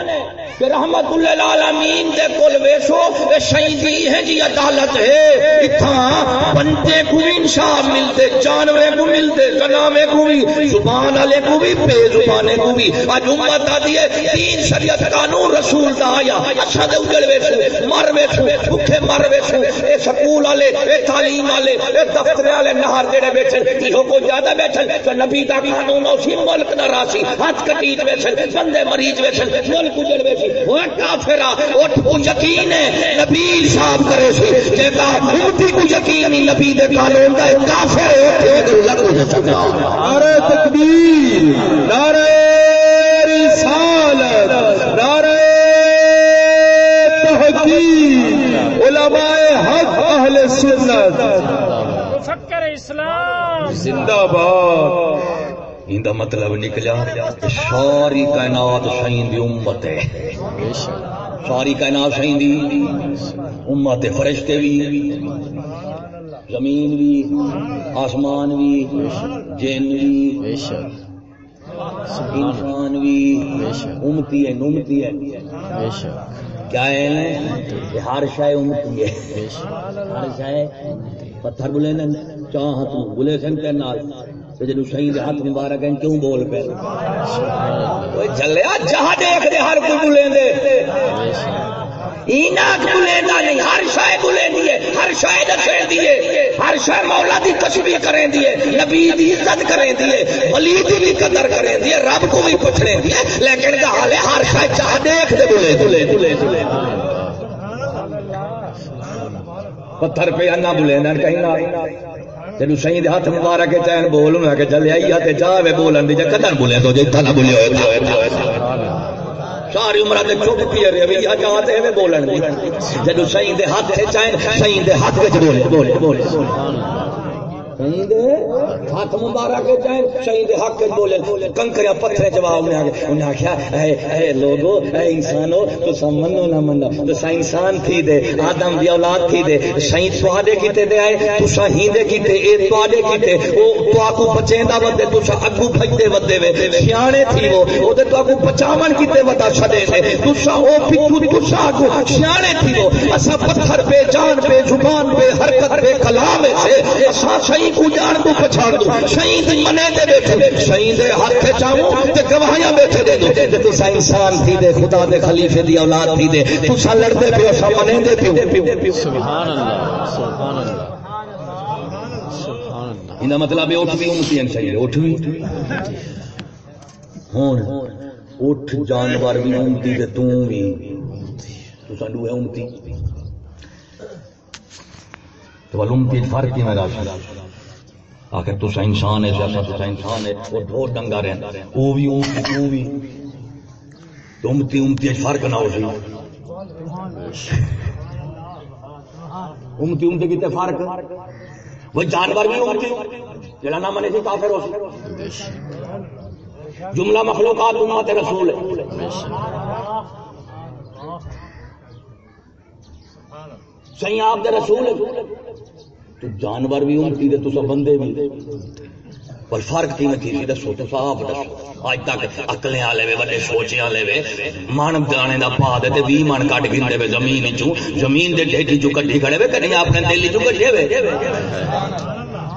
کہ رحمت اللہ العالمین دے کول ویسو اے شہیدی ہے جی عدالت ہے۔ اتھاں بندے کو بھی انصاف ملتے، جانورے کو ملتے، کلامے کو بھی، زبان والے کو بھی، بے زبانے کو بھی۔ اج امت آدھی ہے، دین شریعت قانون رسول دا آیا۔ اچھا دے اجڑ ویسو، مر ویسو، بھوکے مر ویسو۔ اے سکول والے، اے تعلیم والے، اے دفتر والے نہار جڑے بیٹھے ایہو کو زیادہ بیٹھے تو نبی دا قانون اسی ملک نہ راسی ہاتھ کٹیج بیٹھے بندے مریض بیٹھے ملک اجڑ بیٹھے وہ کافرا اٹھ کو یقین ہے نبی صاحب کرے سی۔ کا امتی کو یقین نہیں نبی دے قانون دا کافر ہے اٹھے لگ ہو سکتا نعرہ تکبیر نعرہ رسالت نعرہ تحقیق علماء حق اہل سنت۔ مفکر اسلام۔ زندہ باد۔ ایندا مطلب نکلا، کہ ساری کائنات شہین دی امت ہے۔ ساری کائنات شہین دی امت ہے، فرشتے بھی، زمین بھی، آسمان بھی، جن بھی، انسان بھی، امتی ہے، نمتی ہے۔ کیا ہے؟ ہر شے امتی ہے۔ ہر شے پتھر بلے نے چاہ تو بلے سن کے نال۔ تے جدوں شہید ہاتھ مبارک ہیں، کیوں بول پے؟ سبحان جلیا جہاں دیکھ دے ہر کوئی بلے دے۔ ایناک نہیں، ہر شے ہے، ہر شے دیے ہر شے مولا دی تسبیح کریں دیے نبی دی عزت کریں دیے ولی دی بھی قدر کریں دیے رب کو بھی پوچھنے دیے لیکن دا حال ہے ہر شے چاہ دیکھ دے پتھر پہ انا بلیندا کہیں نہ۔ جدو شہید ہاتھ مبارک کے چین بول انہاں کہ چلے آئی تے جاوے بولن دی جے بولے تو جے تھا بولے ہوئے۔ ساری عمر دے چپ پی رہے بھی بولن دی۔ جدو شہید دے ہاتھ وچ دے ہاتھ وچ بولے۔ بولے بولے سبحان اللہ شہید ہاتھ مبارک وچ آئے شہید حق وچ بولے، کنکریاں پتھرے جواب میں آگے انہاں کہا اے اے لوگو، اے انسانو تو سمنو نہ منو تو سا انسان تھی دے، آدم دی اولاد تھی دے، شہید سوادے کیتے دے آئے تو شہید کیتے، اے سوادے کیتے، او تو آکو بچیندا ودے تو سا اگو بھجدے ودے وے، سیانے تھی وہ او دے تو آکو بچاون کیتے ودا چھڈے دے تو سا او پچھو تو سا آکو سیانے تھی وہ اسا پتھر پہ، جان پہ، زبان پہ، حرکت پہ، کلام سے اسا شہید کو جان کو پچھاڑ دو شہید منے دے بیٹھے شہید ہاتھ چاہوں تے گواہیاں بیٹھے دے دو۔ تے انسان تھی دے خدا دے خلیفے دی اولاد تھی دے۔ لڑدے پیو سا منے دے پیو۔ سبحان اللہ سبحان اللہ ان مطلب ہے اٹھ بھی امتی ہیں چاہیے اٹھ بھی ہون اٹھ جانور بھی امتی دے تو بھی۔ امتی۔ تو فرق ہی میں راشا آخر تو سا انسان ہے جیسا تو سا انسان ہے، وہ دو ڈنگا رہتا وہ بھی امتی تو بھی۔ تو امتی امتی فرق نہ ہو سی۔ امتی امتی کتے فرق؟ وہ جانور بھی امتی جڑا نہ منے سی کافر ہو سی۔ جملہ مخلوقات امت رسول ہے۔ بے آپ دے رسول ہے۔ تو جانور بھی امتی دے تو سب بندے بھی۔ پر فرق کی میں تھی دسو تو صاحب دسو۔ اج تک اکلے والے وے بڑے سوچے والے وے۔ من دانے دا پا دے تے 20 من کٹ گندے وے زمین چوں زمین دے ڈھیٹی چوں کڈی کھڑے وے، کدی اپنے دل چوں کڈے وے۔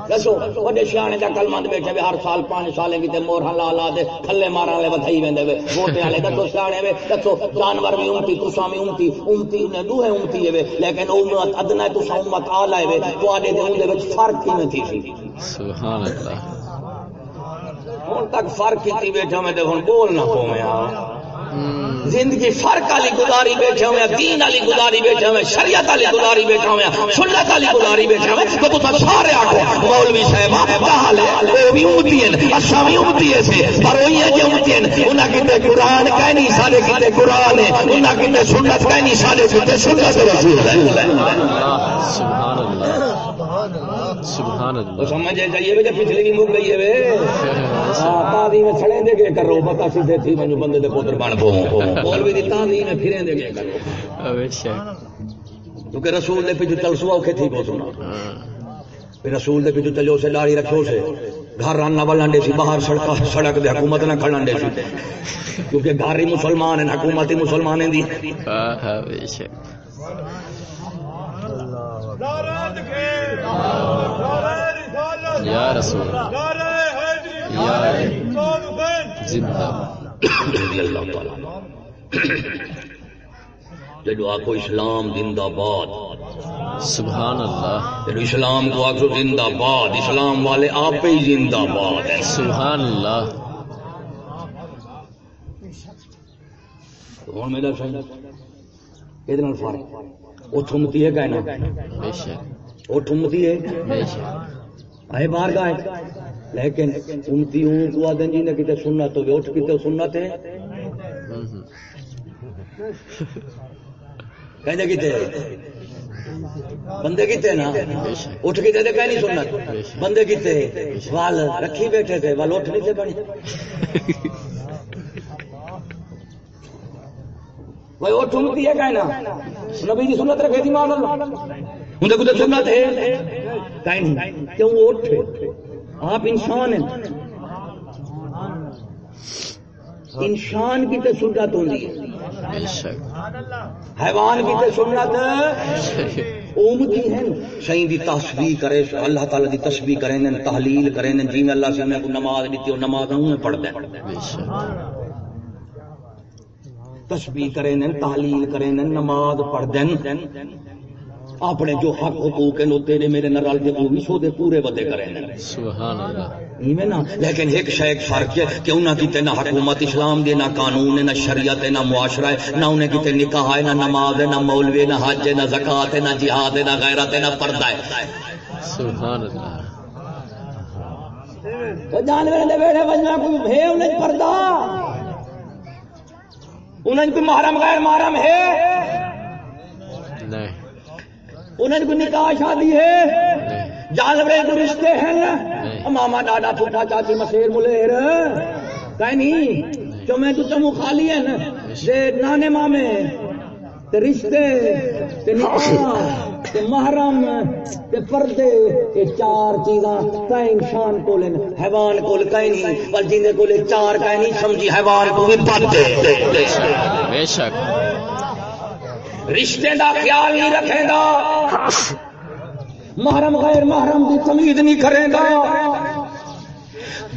دسو وڈے سیانے دا کلمہ دے بیٹھے وے ہر سال پانچ سالے کی تے مورہاں لا لا دے تھلے مارن والے ودھائی ویندے وے ووٹے والے دسو سیانے وے دسو جانور بھی امتی تساں بھی امتی امتی نے دوہے امتی وے لیکن امت ادنا تساں امت اعلی وے تواڈے دے اون دے وچ فرق کیویں تھی۔ سی سبحان اللہ۔ ہوں تک فرق کی بیٹھا میں ہوں بولنا پویا زندگی فرق والی گزاری بیٹھے ہوئے دین والی گزاری بیٹھے ہوئے شریعت والی گزاری بیٹھے ہوئے سنت والی گزاری بیٹھے ہوئے تو تو سارے آخو مولوی صاحب کہال وہ بھی امتی ہیں اچھا بھی امتی ہے سے، پر وہی ہے کہ امتی ہیں، انہاں کتے قرآن کہنی سارے کتے قرآن ہے انہاں کتے سنت کہنی سارے کتے سنت رسول اللہ، سبحان اللہ۔ سبحان اللہ. سمجھے جائیے وے پچھلی بھی مک گئی ہے وے تادی میں چھڑے دے کے کرو پتہ سیدھے تھی میں بندے دے پوتر بن پو اور بھی تادی میں پھرے دے کے کرو. بے کیونکہ رسول دے پیچھے چل سوا اوکھے تھی بہت پھر رسول دے پیچھے چلو سے لاڑی رکھو سے گھر راننا بلانڈے سی باہر سڑک سڑک دے حکومت نہ کھڑانڈے سی. کیونکہ گھر ہی مسلمان ہیں حکومت ہی مسلمان ہیں دی ہاں ہاں بے شک یا رسول اللہ یا زندہ رضی اللہ تعالی جدو آخو اسلام زندہ باد۔ سبحان اللہ۔ جدو اسلام کو آخو زندہ باد اسلام والے آپ ہی زندہ باد ہیں۔ سبحان اللہ۔ ہوں میرا صحیح یہ فرق وہ تھمتی ہے کہنا وہ ٹھمتی ہے۔ آئے باہر گائے لیکن امتی ہوں تو آدھن جی نے کتے سننا تو بھی اٹھ کتے سننا تھے۔ کہنے کتے بندے کتے نا؟ اٹھ کتے تھے کہیں نہیں سننا بندے کتے وال رکھی بیٹھے تھے وال اٹھ نہیں تھے بنی۔ بھائی اٹھ امتی ہے کہنا نبی کی سنت رکھے تھی مان اللہ ہوں کتے سننا تھے کہیں نہیں کیوں وہ اٹھے؟ آپ انسان ہیں۔ انسان کی تے سنت ہوتی ہے۔ حیوان کی تے سنت امتی ہیں۔ شہین دی تسبیح کرے، اللہ تعالی دی تسبیح کریں تحلیل کریں جی میں اللہ سے میں کو نماز دیتی ہوں، نماز ہوں پڑھ دیں تسبیح کریں تحلیل کریں نماز پڑھ دیں اپنے جو حق حقوق ہیں وہ تیرے میرے نال دے وہ بھی سو دے پورے بدے کریں نے سبحان اللہ ایویں نا لیکن ایک شے ایک فرق ہے کہ انہاں کیتے نہ حکومت اسلام دی نہ قانون ہے نہ شریعت ہے نہ معاشرہ ہے نہ انہیں کیتے نکاح ہے نہ نماز ہے نہ مولوی ہے نہ حج ہے نہ زکات ہے نہ جہاد ہے نہ غیرت ہے نہ پردہ ہے سبحان اللہ جانور دے بیڑے وجنا کوئی ہے انہیں پردہ انہیں کوئی محرم غیر محرم ہے؟ نہیں۔ انہیں کوئی نکاح شادی ہے؟ نہیں۔ جانور کو رشتے ہیں۔ ماما ڈاڈا پھوٹا چاچی مسیر ملیر۔ کہیں نہیں؟ جو میں تو تمو خالی ہے نا نانے مامے۔ تے رشتے تے نکاح تے محرم تے پردے یہ چار چیزاں تے انسان کو لین حیوان کول کہیں نہیں پر جن کو چار کہیں نہیں سمجھی حیوان کو بھی بد بے شک۔ رشتے دا خیال نہیں رکھے گا محرم غیر محرم کی تمید نہیں کرے گا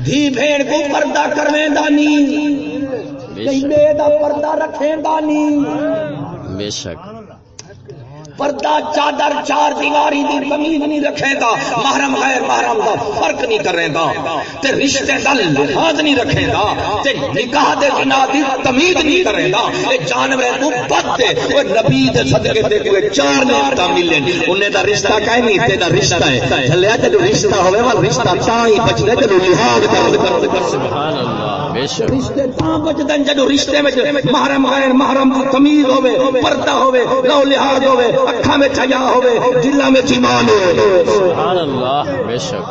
دھی بھیڑ کو پردہ کرے گا نہیں بے دا پردہ رکھے گا نہیں۔ بے شک۔ پردہ چادر چار دیواری دی تمید نہیں رکھے گا۔ محرم غیر محرم دا فرق نہیں کرے گا۔ تے رشتے دا لحاظ نہیں رکھے گا۔ تے نکاح دے جنا دی تمید نہیں کرے گا۔ اے جانور تو بد دے۔ او نبی دے صدقے تے کوئی چار نعمتاں ملن انہیں دا رشتہ کہیں نہیں تے دا رشتہ ہے۔ چلیا تے رشتہ ہوے وا رشتہ تا ہی بچدا تے لحاظ کر سبحان اللہ بے شک رشتے تاں بچدن جدو رشتے وچ محرم غیر محرم دی تمیز ہوے پردہ ہوے لو لحاظ ہوے ہوے دلاں وچ ایمان ہوے سبحان اللہ بے شک۔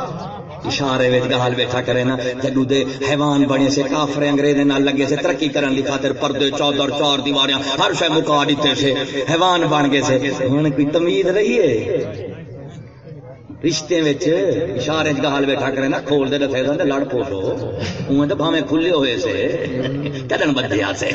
اشارے وچ گال بیٹھا کرے نا جدو دے حیوان بنے سے کافر انگریز نال لگے سے ترقی کرن دی خاطر پردے چار دیواریاں ہر شے مکا دیتے سے۔ حیوان بن گئے سے۔ ہن کوئی تمیز رہی ہے؟ رشتے وچ اشارے وچ گال بیٹھا کرے نا کھول دے لڑ پوسو اوے تے بھاویں کھلے ہوئے سے۔ کدن بدیا سے۔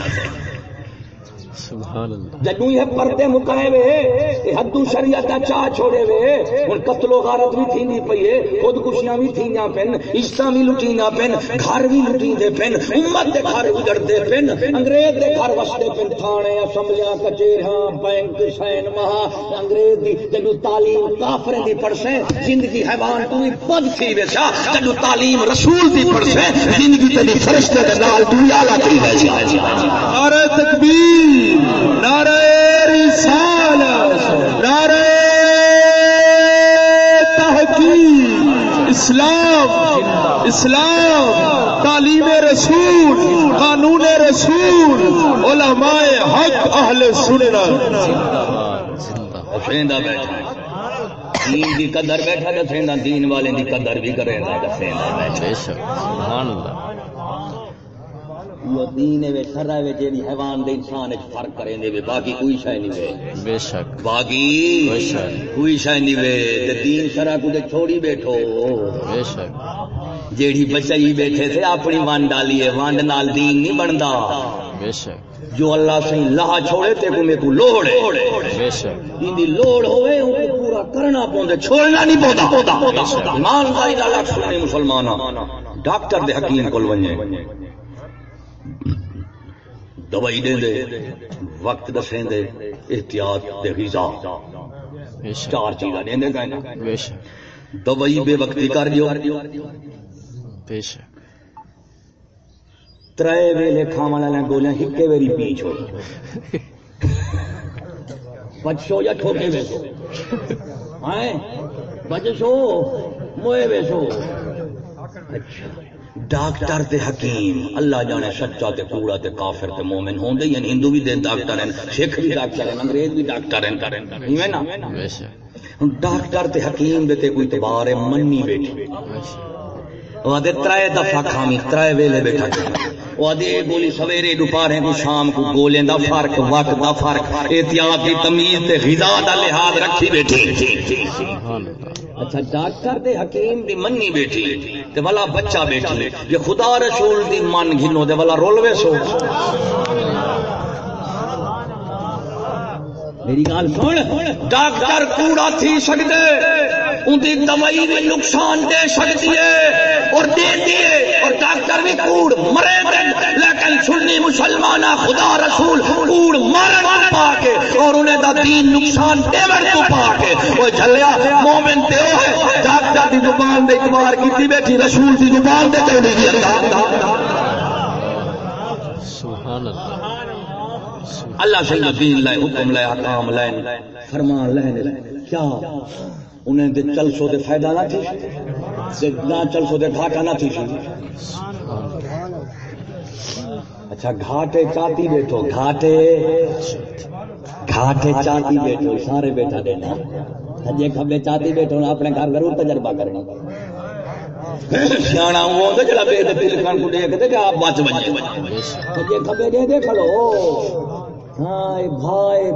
سبحان اللہ۔ جدو یہ پردے مکائے وے حدو شریعت چاہ چھوڑے وے ہن قتل و غارت بھی تھیندی پئی ہے خودکشیاں بھی تھیندیاں پن عزتاں بھی لٹیندیاں پن گھر بھی لٹیندے پن امت دے گھر اجڑدے پن انگریز دے گھر وسدے پن تھانے اسمبلیاں کچہریاں بینک سین مہا انگریز دی جدو تعلیم کافرے دی پڑھسے زندگی حیوان تو ہی بد تھی ویسا۔ جدو تعلیم رسول دی پڑھسے زندگی تیری فرشتے دے نال تھی ویسا۔ نعرہ تکبیر۔ نعرہ رسالت نعرہ تحقیق اسلام اسلام تعلیم رسول قانون رسول علماء حق اہل بیٹھا۔ دین دی قدر بیٹھا دسیندا دین والے دی قدر بھی کرے۔ گا بیٹھا بے شک سبحان اللہ۔ وہ دین سرا وچ جڑی حیوان دے انسان وچ فرق کریں دے وے باقی کوئی شے نہیں وے۔ بے شک۔ باقی کوئی شے نہیں۔ وے۔ تے دین شرع کو تے چھوڑی بیٹھو۔ بے شک۔ جیڑی بچائی بیٹھے تھے اپنی وانڈ ڈالی ہے وانڈ نال دین نہیں بندا۔ بے شک۔ جو اللہ سے لاہ چھوڑے تے کو میں کو لوڑ ہے بے شک۔ ان دی لوڑ ہوئے ان کو پورا کرنا پوندا چھوڑنا نہیں پوندا۔ ایمانداری نال آکھ سنی مسلمان ڈاکٹر دے حکیم کول ونجے۔ دوائی دے دے وقت دسیں دے احتیاط دے غذا۔ چار چیزاں دے دے گئے نا بے شک۔ دوائی بے وقتی کر دیو بے شک۔ ترے ویلے کھاون والے گولیاں ہکے ویری پی چھوڑ بچو یا ٹھوکے ویسو؟ ہیں بچو موئے ویسو۔ اچھا۔ ڈاکٹر تے حکیم اللہ جانے سچا تے کوڑا تے کافر تے مومن ہوندے یعنی ہندو بھی دے ڈاکٹر ہیں سکھ بھی ڈاکٹر ہیں انگریز بھی ڈاکٹر ہیں۔ نا؟ بے شک۔ ہن ڈاکٹر تے حکیم دے تے کوئی اعتبار ہے مننی بیٹھی۔ وہ آدھے ترائے دفعہ کھامی ترائے ویلے بیٹھا وہ آدھے یہ سویرے دوپہرے کو شام کو گولیں دا فرق، وقت دا فرق۔ احتیاط کی تمیز تے غذا دا لحاظ رکھی بیٹھی۔ سبحان اللہ اچھا ڈاکٹر دے حکیم دی مننی بیٹھی تے والا بچہ بیٹھی۔ یہ خدا رسول دی من گھنو دے والا رولوے سو۔ میری گل سن۔ ڈاکٹر کوڑا تھی سکدے۔ ان دوائی بھی نقصان دے سکتی ہے اور دے دیے اور ڈاکٹر بھی کوڑ مرے لیکن سنی مسلمان خدا رسول کوڑ مارن تو پا کے اور انہیں دا دین نقصان دیور تو پا کے وہ جھلیا مومن تے او ہے ڈاکٹر دی زبان دے اعتبار کیتی بیٹھی رسول دی زبان دے تے نہیں سبحان اللہ۔ اللہ سے دین لائے حکم لائے حکام لائے فرمان لائے کیا؟ انہیں دے چل سو دے فائدہ نہ تھی، دے نہ چل سو دے گھاٹا نہ تھی۔ اچھا گھاٹے چاہتی بیٹھو، گھاٹے گھاٹے چاہتی بیٹھو، سارے بیٹھا دینا سجے کھبے چاہتی بیٹھو اپنے گھر ضرور تجربہ کرنا۔ سیاح وہ تو جڑا بے دل کان کو دیکھتے کہ آپ بچ بچے سجے کھبے دے دے کھلو ہاں اے بھائی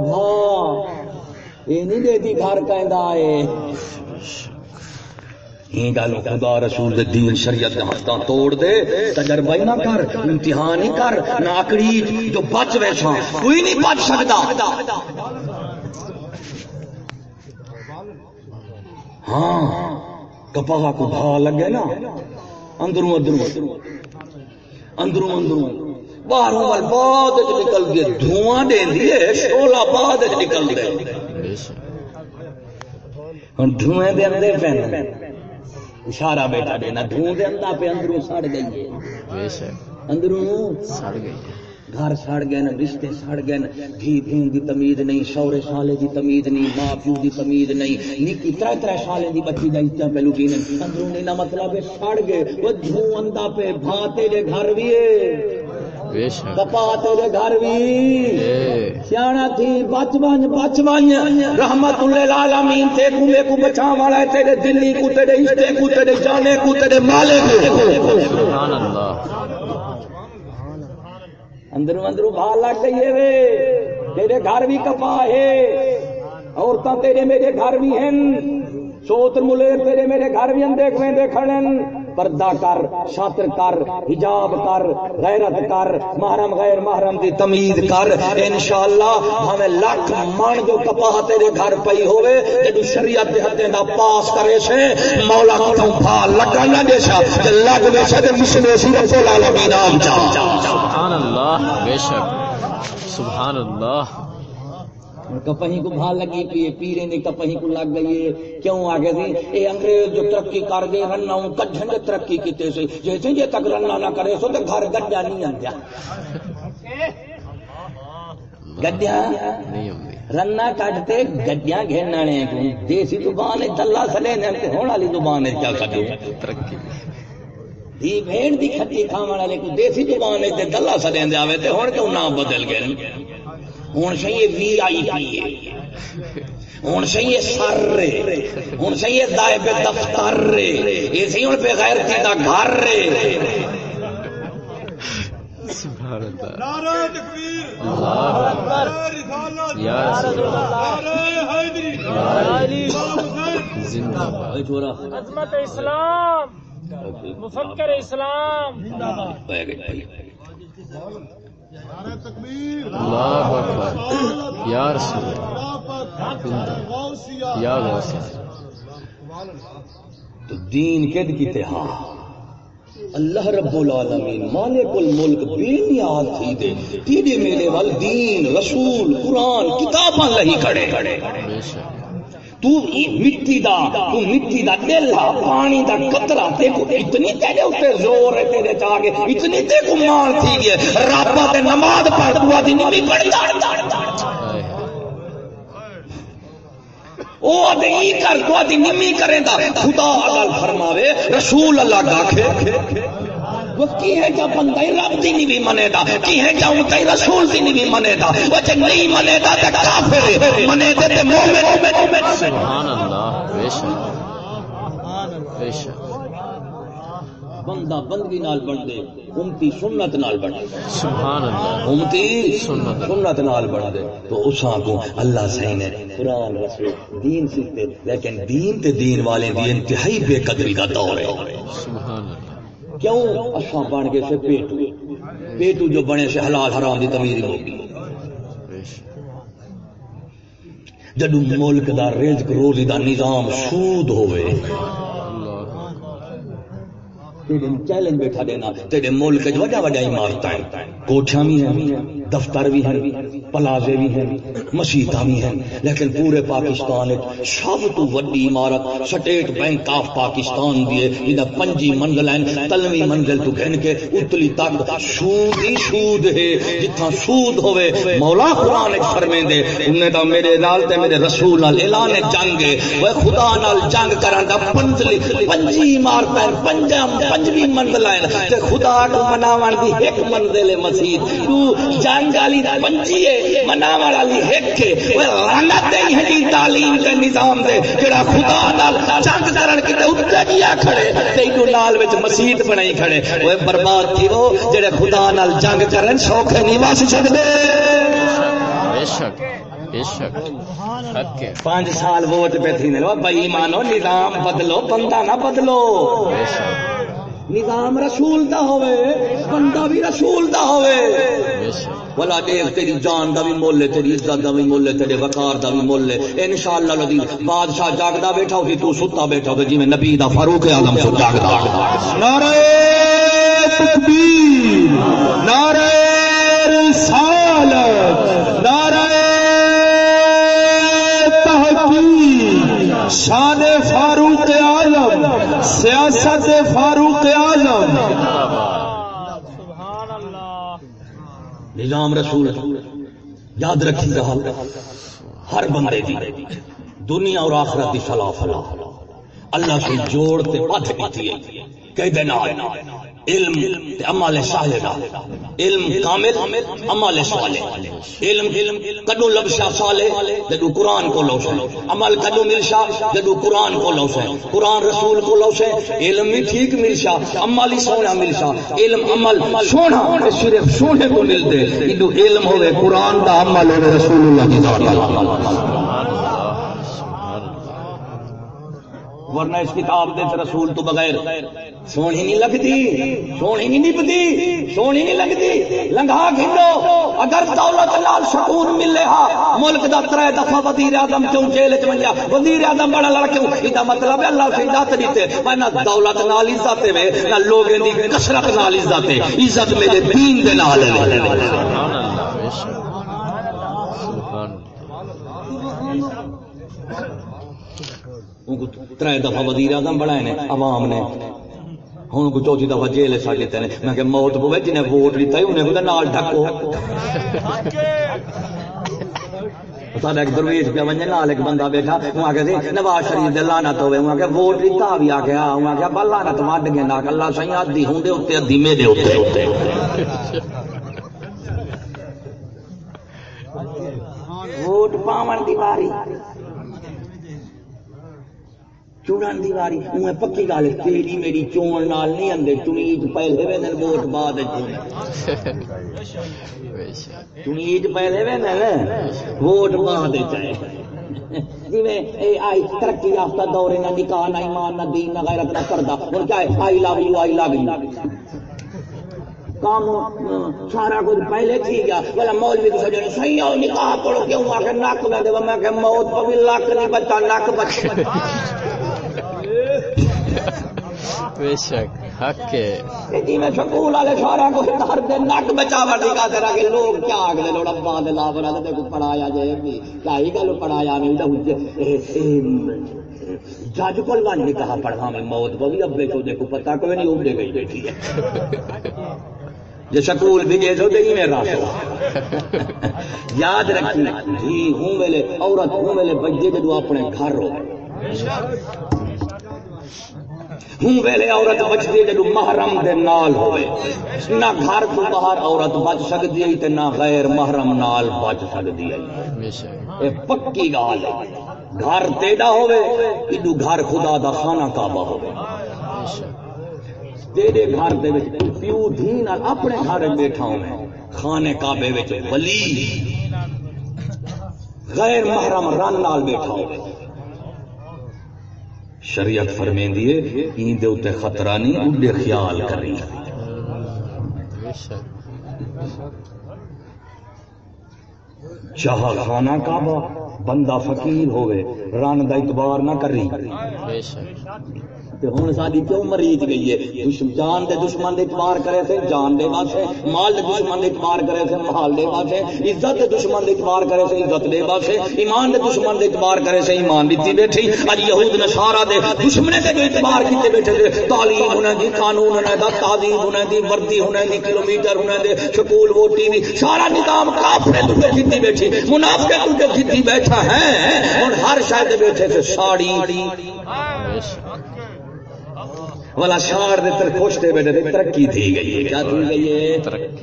یہ نہیں دیتی گھر کہندا اے یہ گل خدا رسول دے دین شریعت دے ہتھاں توڑ دے۔ تجربہ نہ کر، امتحان ہی کر، نہ اکڑی جو بچ ویسا کوئی نہیں بچ سکتا ہاں کپاہ کو بھا لگے نا۔ اندروں اندروں۔ اندروں اندروں۔ باہروں وال بعد نکل گئے، دھواں دیندی ہے شولا بعد نکل دے دھوئیں دے اندے پین اشارہ بیٹا دینا دھویں دے اندر پہ اندروں سڑ گئی ہے۔ اندروں سڑ گئی ہے۔ گھر سڑ گئے نا رشتے سڑ گئے نا دھی بھین دی تمید نہیں شورے سالے دی تمید نہیں ماں پیو دی تمید نہیں۔ نکی ترے ترے سالے دی بچی دا اتنا پہ لٹی نہیں اندروں نا مطلب سڑ گئے۔ وہ دھوں اندا پہ بھاتے دے گھر بھی کپا تیرے گھر بھی۔ سیاح تھی بچ بچ بن رحمت العالمین تے کو میں کو بچا والا ہے تیرے دلی کو تیرے عشتے کو تیرے جانے کو تیرے مالے کو۔ سبحان اللہ۔ لگ گئی ہے تیرے گھر بھی کپا ہے۔ عورتیں تیرے میرے گھر بھی ہیں۔ سوتر ملیر تیرے میرے گھر بھی اندے کویں دیکھن پردہ کر، شاطر کر، حجاب کر، غیرت کر، محرم غیر محرم دی تمید کر۔ انشاءاللہ ہمیں لاکھ من جو کپاہ تیرے گھر پئی ہوئے، جدو شریعت دے ہتھیں دا پاس کرے سے مولا کو پھا لگا نہ دے سا تے لگ دے سا تے مسلم سی رب العالمین آ جا سبحان اللہ، بے شک، سبحان اللہ۔ کپہی کو بھا لگی پی پیرے نے کپہی کو لگ گئی ہے۔ کیوں آگے دی؟ اے انگریز جو ترقی کر گئے رنا ہوں کڈھن دے ترقی کیتے سے۔ جیسے جے تک رنا نہ کرے سو تے گھر گڈیا نہیں آندیا۔ گڈیا نہیں ہوندی۔ رنا کڈتے گڈیا گھننے کو دیسی زبان دلہ سلے نے ہون والی زبان ہے کیا کڈو ترقی۔ دی بھیڑ دی کھٹی کھاون والے کو دیسی زبان ہے دلہ سلے دے آوے تے ہن کیوں نام بدل گئے؟ ہوں سی وی آئی پی ہوں سی سر۔ رے ہوں سی دائب دفتر۔ رے یہ سی ہوں بغیر دا گھر۔ رے سبحان اللہ۔ نعرہ تکبیر۔ اللہ نعرہ رسالت۔ یا رسول اللہ۔ نعرہ حیدری۔ امام حسین۔ زندہ باد۔ چھوڑا عظمت اسلام۔ مفکر اسلام۔ اللہ اکبر۔ یا رسول یا غوث تو دین کد کی تہا اللہ رب العالمین مالک الملک بے نیاز تھی دے۔ تیرے میرے وال دین رسول قرآن کتاباں لہی کھڑے کھڑے۔ بے شک۔ تو مٹی دا، تو مٹی دا پانی دا قطرہ اتنی تیرے زور ہے، تیرے اتنی تے کو مان تھی گئے تے نماز پڑھ، دعا دی نہیں او ای کر، دعا دی نمی کرے دا۔ خدا اگل فرماوے، رسول اللہ کی ہے جا بندہ رب دی نہیں بھی منے دا؟ کی ہے جا امتا رسول دی نہیں بھی منے دا؟ وہ جے نہیں منے دا تے کافر ہے۔ منے دے تے مومن سبحان اللہ بے شک۔ بے شک۔ بندہ بندگی نال بن دے امتی سنت نال بن دے۔ سبحان اللہ امتی سنت۔ سنت نال بن دے۔ تو اس کو اللہ صحیح نے قرآن رسول دین سیکھتے لیکن دین تے دین والے دی انتہائی بے قدری کا دور ہے۔ سبحان اللہ کیوں؟ اچھا بن گئے سے پیٹو۔ پیٹو جو بنے سے حلال حرام دی تمیری ہوگی۔ بے شک جدو ملک دا رزق روزی دا نظام سود ہوئے۔ تیرے چیلنج بیٹھا دینا، تیرے ملک وڈا وڈا عمارت ہیں کوٹھیاں بھی ہیں، دفتر بھی ہیں۔ پلازے بھی ہیں مسیطا بھی ہیں، لیکن پورے پاکستان سب تو وڈی عمارت، سٹیٹ بینک آف پاکستان دی ہے۔ جہاں پنجی منزل ہیں تلویں منزل تو گھن کے اتلی تک سود ہی سود ہے۔ جتھاں سود ہوئے مولا قرآن وچ فرمیں دے انہیں تو میرے نال تے میرے رسول نال اعلان جنگ ہے۔ وہ خدا نال جنگ کرن دا پنجلی، پنجی عمارت ہیں پنجم پنجویں منزل ہیں تے خدا کو مناون دی ایک منزل ہے مسجد تو جنگ والی پنجی ہے۔ والی ہے وہ لعنت ہے ہی تعلیم تے نظام دے جڑا خدا نال جنگ کرن گیا کھڑے وچ مسجد بنائی کھڑے۔ وہ برباد تھی وہ جڑے خدا نال جنگ کرن سوکھے نہیں وس سکدے بے شک پانچ سال ووٹ پہ تھی بھائی مانو نظام بدلو بندہ نہ بدلو۔ بے شک۔ نظام رسول دا ہوئے، بندہ بھی رسول دا ہوئے۔ بے ولا دیکھ تیری جان دا بھی مول، تیری عزت دا بھی مول، تیرے وقار دا بھی مول۔ انشاءاللہ لدی بادشاہ جاگدا بیٹھا ہوگی، تو ستا بیٹھا ہوگی جی میں نبی دا فاروق عالم سو جاگدا۔ نعرہ تکبیر، نعرہ رسالت۔ شان فاروق اعظم، سیاست فاروق اعظم۔ سبحان اللہ نظام رسول، یاد رکھی رہا ہر بندے دی دنیا اور آخرت دی فلاح فلاح۔ اللہ سے جوڑ تے پتھ پیتی ہے، کہہ دینا علم عمل صالح علم کامل، عمل صالح علم علم کدو لبشا صالح جدو قرآن کو لوسے عمل کدو ملشا جدو قرآن کو لوسے قرآن رسول کو لوسے علم بھی ٹھیک ملشا عمل ہی سونا ملشا علم عمل سونا صرف سونے کو ملتے. کدو علم ہوئے قرآن دا عمل ہوئے رسول اللہ کی ذات ورنہ اس کتاب دے رسول تو بغیر سونی نہیں لگتی سونی نہیں نپتی سونی نہیں لگتی لنگا کھنڈو اگر دولت لال سکون ملے ہا ملک دا ترے دفعہ وزیر اعظم کیوں جیل چ ونجا وزیر اعظم بڑا لڑ کیوں ایدا مطلب ہے اللہ سے عزت دیتے میں نہ دولت نال عزت وے نہ لوگوں دی کثرت نال عزت ہے عزت میرے دین دے نال ہے سبحان اللہ بے شک سبحان تر دفعہ وزیر اعظم نے عوام نے ہوں کو چوتھی دفعہ جیل چڑ دیتے ہیں میں کہ موت پوے جنہیں ووٹ دیتا ہے انہیں کو نال ڈھکو سارا ایک درویش پہ ونجے نال ایک بندہ بیٹھا وہ آ کے نواز شریف دے لعنت ہوے وہ کہ ووٹ دیتا بھی آ کے ہاں وہ کہ بل لعنت وڈ گیا نہ اللہ سائیں ادھی ہوندے اوتے ادھی میرے اوتے ووٹ پاون دی واری چونن دی واری اوے پکی گل تیری میری چون نال نہیں اندے چنیج پہلے وے ووٹ بعد وچ بے شک چنیج پہلے وے نا ووٹ بعد وچ اے آئی ترقی یافتہ دور نہ نکاح نہ ایمان نہ دین نہ غیرت نہ پردہ ہن کیا ہے آئی love you I love you کام سارا کچھ پہلے تھی گیا مولوی کو سجنے صحیح نکاح پڑھو کیوں آ کے نک میں دے میں کہ موت پہ لک نہیں بچا نک بچ بے شک، حق ہے۔ جی میں سکول والے دے نک بچاوا تیرا کہ لوگ کیا لوڑ ابا دے لا بنا تے کو پڑھایا جائے بھی گل پڑھایا نہیں جج کول ون نے کہا پڑھا میں، موت کو ابے کو دیکھو، پتہ کوئی نہیں اڑے گئی بیٹھی ہے۔ یہ سکول بھی گئے تو دے میرا یاد رکھی جی ہوں ویلے، عورت ہوں ویلے، بجے جدو اپنے گھر ہو۔ ہوں ویلے عورت بچتی جدو محرم دے نال ہوئے۔ نہ گھر تو باہر عورت بچ سکتی ہے تے نہ غیر محرم نال بچ سکتی ہے اے پکی گال ہے۔ گھر ہوئے ادو گھر خدا دا خانہ کعبہ ہوئے۔ تیرے گھر دے وچ پیو دھی نال اپنے گھر بیٹھا ہوں خانے کعبے وچ ولی۔ غیر محرم رن نال بیٹھا شریعت فرمیندی ہے این دے اوتے خطرہ نہیں اڈے خیال کری چاہ خانہ کعبہ بندہ فقیر ہوئے رن دا اعتبار نہ کری تے ہن ساری کیوں مریض گئی ہے؟ دشمن جان دے دشمن دے اعتبار کرے سے جان دے واسطے مال دے دشمن دے اعتبار کرے سے مال دے واسطے عزت دے دشمن دے اعتبار کرے سے عزت دے واسطے ایمان دے دشمن دے اعتبار کرے سے ایمان دیتی بیٹھی۔ اج یہود نصارا دے دشمنے دے جو اعتبار کیتے بیٹھے دے تعلیم انہاں دی قانون انہاں دا تعظیم انہاں دی وردی انہاں دی کلومیٹر انہاں دے سکول وہ ٹی وی سارا نظام کافر تو جیتی بیٹھی منافق تو جیتی بیٹھا ہے اور ہر شاید بیٹھے سے ساڑی۔ والا شار دے تر خوش دے بیٹھے تے ترقی تھی گئی۔ ہے کیا تھی گئی ہے؟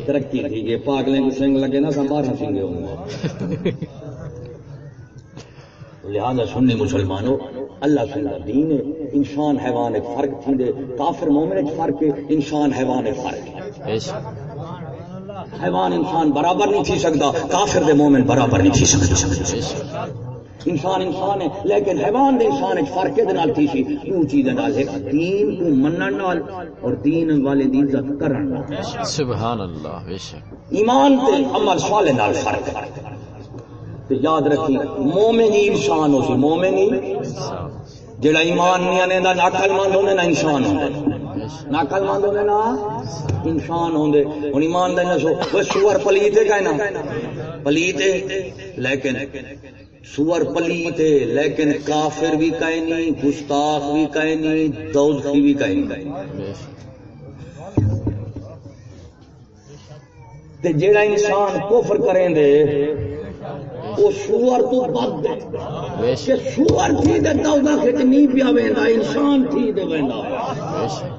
ترقی۔ تھی گئی۔ پاگلیں کو سنگ لگے نا سنبار نہ سنگے ہوں گے۔ لہذا سنی مسلمانوں اللہ اللہ دین انسان حیوان ایک فرق تھی دے۔ کافر مومن ایک فرق انسان حیوان ایک فرق ہے۔ بے شک۔ حیوان انسان برابر نہیں تھی سکتا کافر دے مومن برابر نہیں تھی سکتا۔ انسان انسان ہے لیکن حیوان دے انسان فرق دے نال تھی سی؟ کیوں چیز نال ہے دین کو منن نال اور دین والے دی عزت کرن نال۔ سبحان اللہ بے شک۔ ایمان تے عمل صالح نال فرق۔ ہے تے یاد رکھی مومن ہی انسان ہو سی مومن ہی۔ جڑا ایمان نہیں آنے دا ناقل مند ہوندے نہ انسان ہوندے ناقل مند ہوندے نا؟ انسان ہوندے۔ ہن ایمان دا نہ سو۔ وہ سور پلیت ہے کہنا پلیت ہے، لیکن سور پلیت ہے، لیکن کافر بھی کہیں نہیں گستاخ بھی کہیں نہیں دوزخی بھی کہیں نہیں تے جیڑا انسان کفر کریں دے وہ سور تو بد دے کہ سور تھی دے دوزہ کھچ نہیں پیا ویندا، انسان تھی دے ویندا بے شک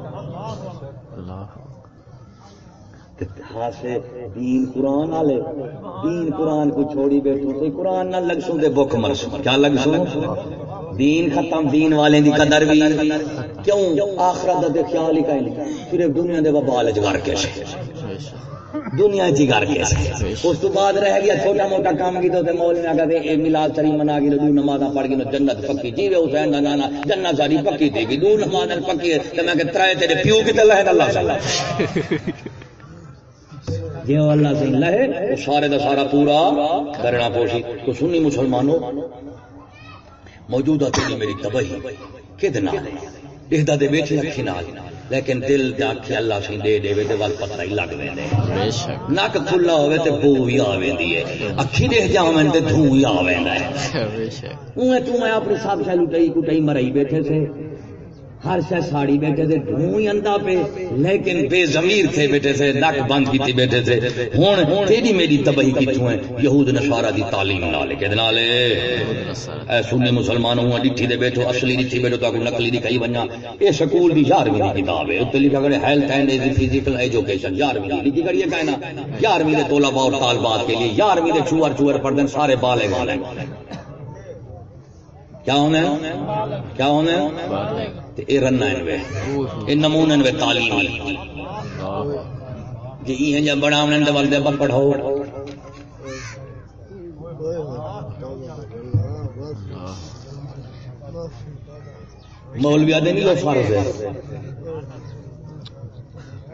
اللہ خاصے دین قرآن والے۔ دین قرآن کو چھوڑی بیٹھو تے قرآن نہ لگ سو دے بک مر سو کیا لگ سو دین ختم دین والے دی قدر بھی کیوں؟ آخرت دا خیال ہی کہیں صرف دنیا دے وبال جگار کے سے دنیا چی کر کے اس تو بعد رہ گیا چھوٹا موٹا کام کی تو مول نے کہتے اے میلاد شریف منا گئی دو نماز پڑھ گئی جنت پکی۔ جی حسین دا نانا، جنت ساری پکی تھی دو نماز پکی تے میں کہ ترائے تیرے پیو کی تے لہن اللہ سے جی اللہ سے لہے وہ سارے دا سارا پورا کرنا پوشی۔ تو سنی مسلمانوں موجودہ تیری میری تباہی اہدا دے بیٹھے اکھی نال لیکن دل دے آکھے اللہ سی دے دے تے ول پتہ ہی لگ ویندے بے شک۔ نک کھلا ہوے تے بو ہے۔ اکھی تے ہے۔ بے شک۔ اوے تو میں اپنی سب سے لٹائی کٹائی مرائی بیٹھے سے۔ ہر شے ساڑی بیٹھے تھے دھوں ہی اندا پہ لیکن بے ضمیر تھے بیٹھے سے نک بند کیتی بیٹھے سے ہن تیری میری تباہی کیتھوں ہے؟ یہود نصارا دی تعلیم نال کہ نالے۔ اے سنی مسلمانوں، ہوں ڈٹھی دے بیٹھو، اصلی ڈٹھی بیٹھو تو نقلی دی کئی ونجا اے سکول دی 11ویں دی کتاب ہے۔ اوتے لکھا گیا ہیلتھ اینڈ فزیکل ایجوکیشن 11ویں دی۔ لکھی گئی ہے کہنا 11ویں دے طلباء اور طالبات کے لیے 11ویں دے چوہر چوہر پڑھدن، سارے بالغ والے۔ کیا ہونا ہے؟ کیا ہونا ہے؟ تے اے رنا وے اے نمونہ وے تعلیم جی یہ جب بڑھاونے دے ول دے پڑھو مولوی آدھے نہیں لو فرض ہے۔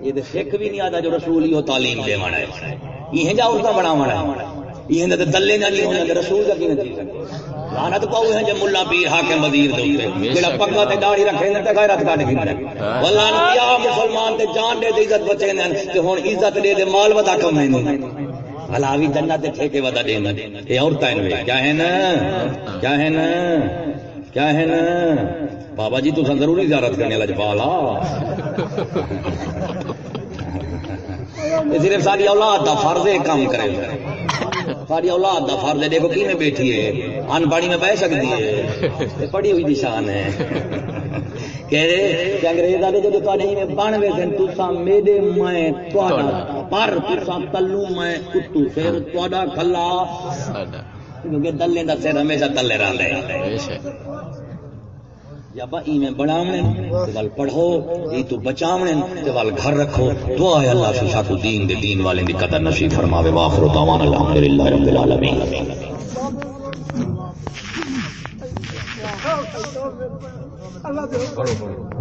یہ تو فک بھی نہیں آتا جو رسول ہی تعلیم دے مانا ہے۔ یہ جا اس کا بڑا مانا ہے۔ یہ دلے نہ نہیں ہونا رسول کا کی لعنت پاؤ ہے جب ملا پیر حاکم وزیر دے اوپر۔ جڑا پگا تے داڑھی رکھے نے تے غیرت کڈ والله کیا مسلمان تے جان دے عزت بچے نے تے ہن عزت دے دے مال ودا کم نہیں بھلا بھی جنت ٹھیکے ودا دینا اے عورتاں نے کیا ہے نا؟ کیا ہے نا؟ کیا ہے نا؟ بابا جی تو ضروری زیارت کرنے لجپالا [LAUGHS] یہ صرف ساری اولاد دا فرض کام کرے۔ ساری اولاد دا فرض ہے دیکھو کی میں بیٹھی ہے؟ ان پڑھی میں بہ سکتی ہے۔ پڑھی ہوئی نشان ہے۔ کہہ رہے کہ انگریز والے جو تواڈے میں بن وے سن تساں میرے میں تواڈا پر تساں تلو میں کتو پھر تواڈا کھلا۔ کیونکہ دلے دا سر ہمیشہ تلے رہندا ہے۔ بے شک۔ یا با ایویں بناونے تے ول پڑھو، ای تو بچاونے تے ول گھر رکھو۔ دعا ہے اللہ سے ساتھ دین دے دین والے دی قدر نصیب فرماوے۔ واخر دعوانا الحمدللہ رب العالمین۔ اللہ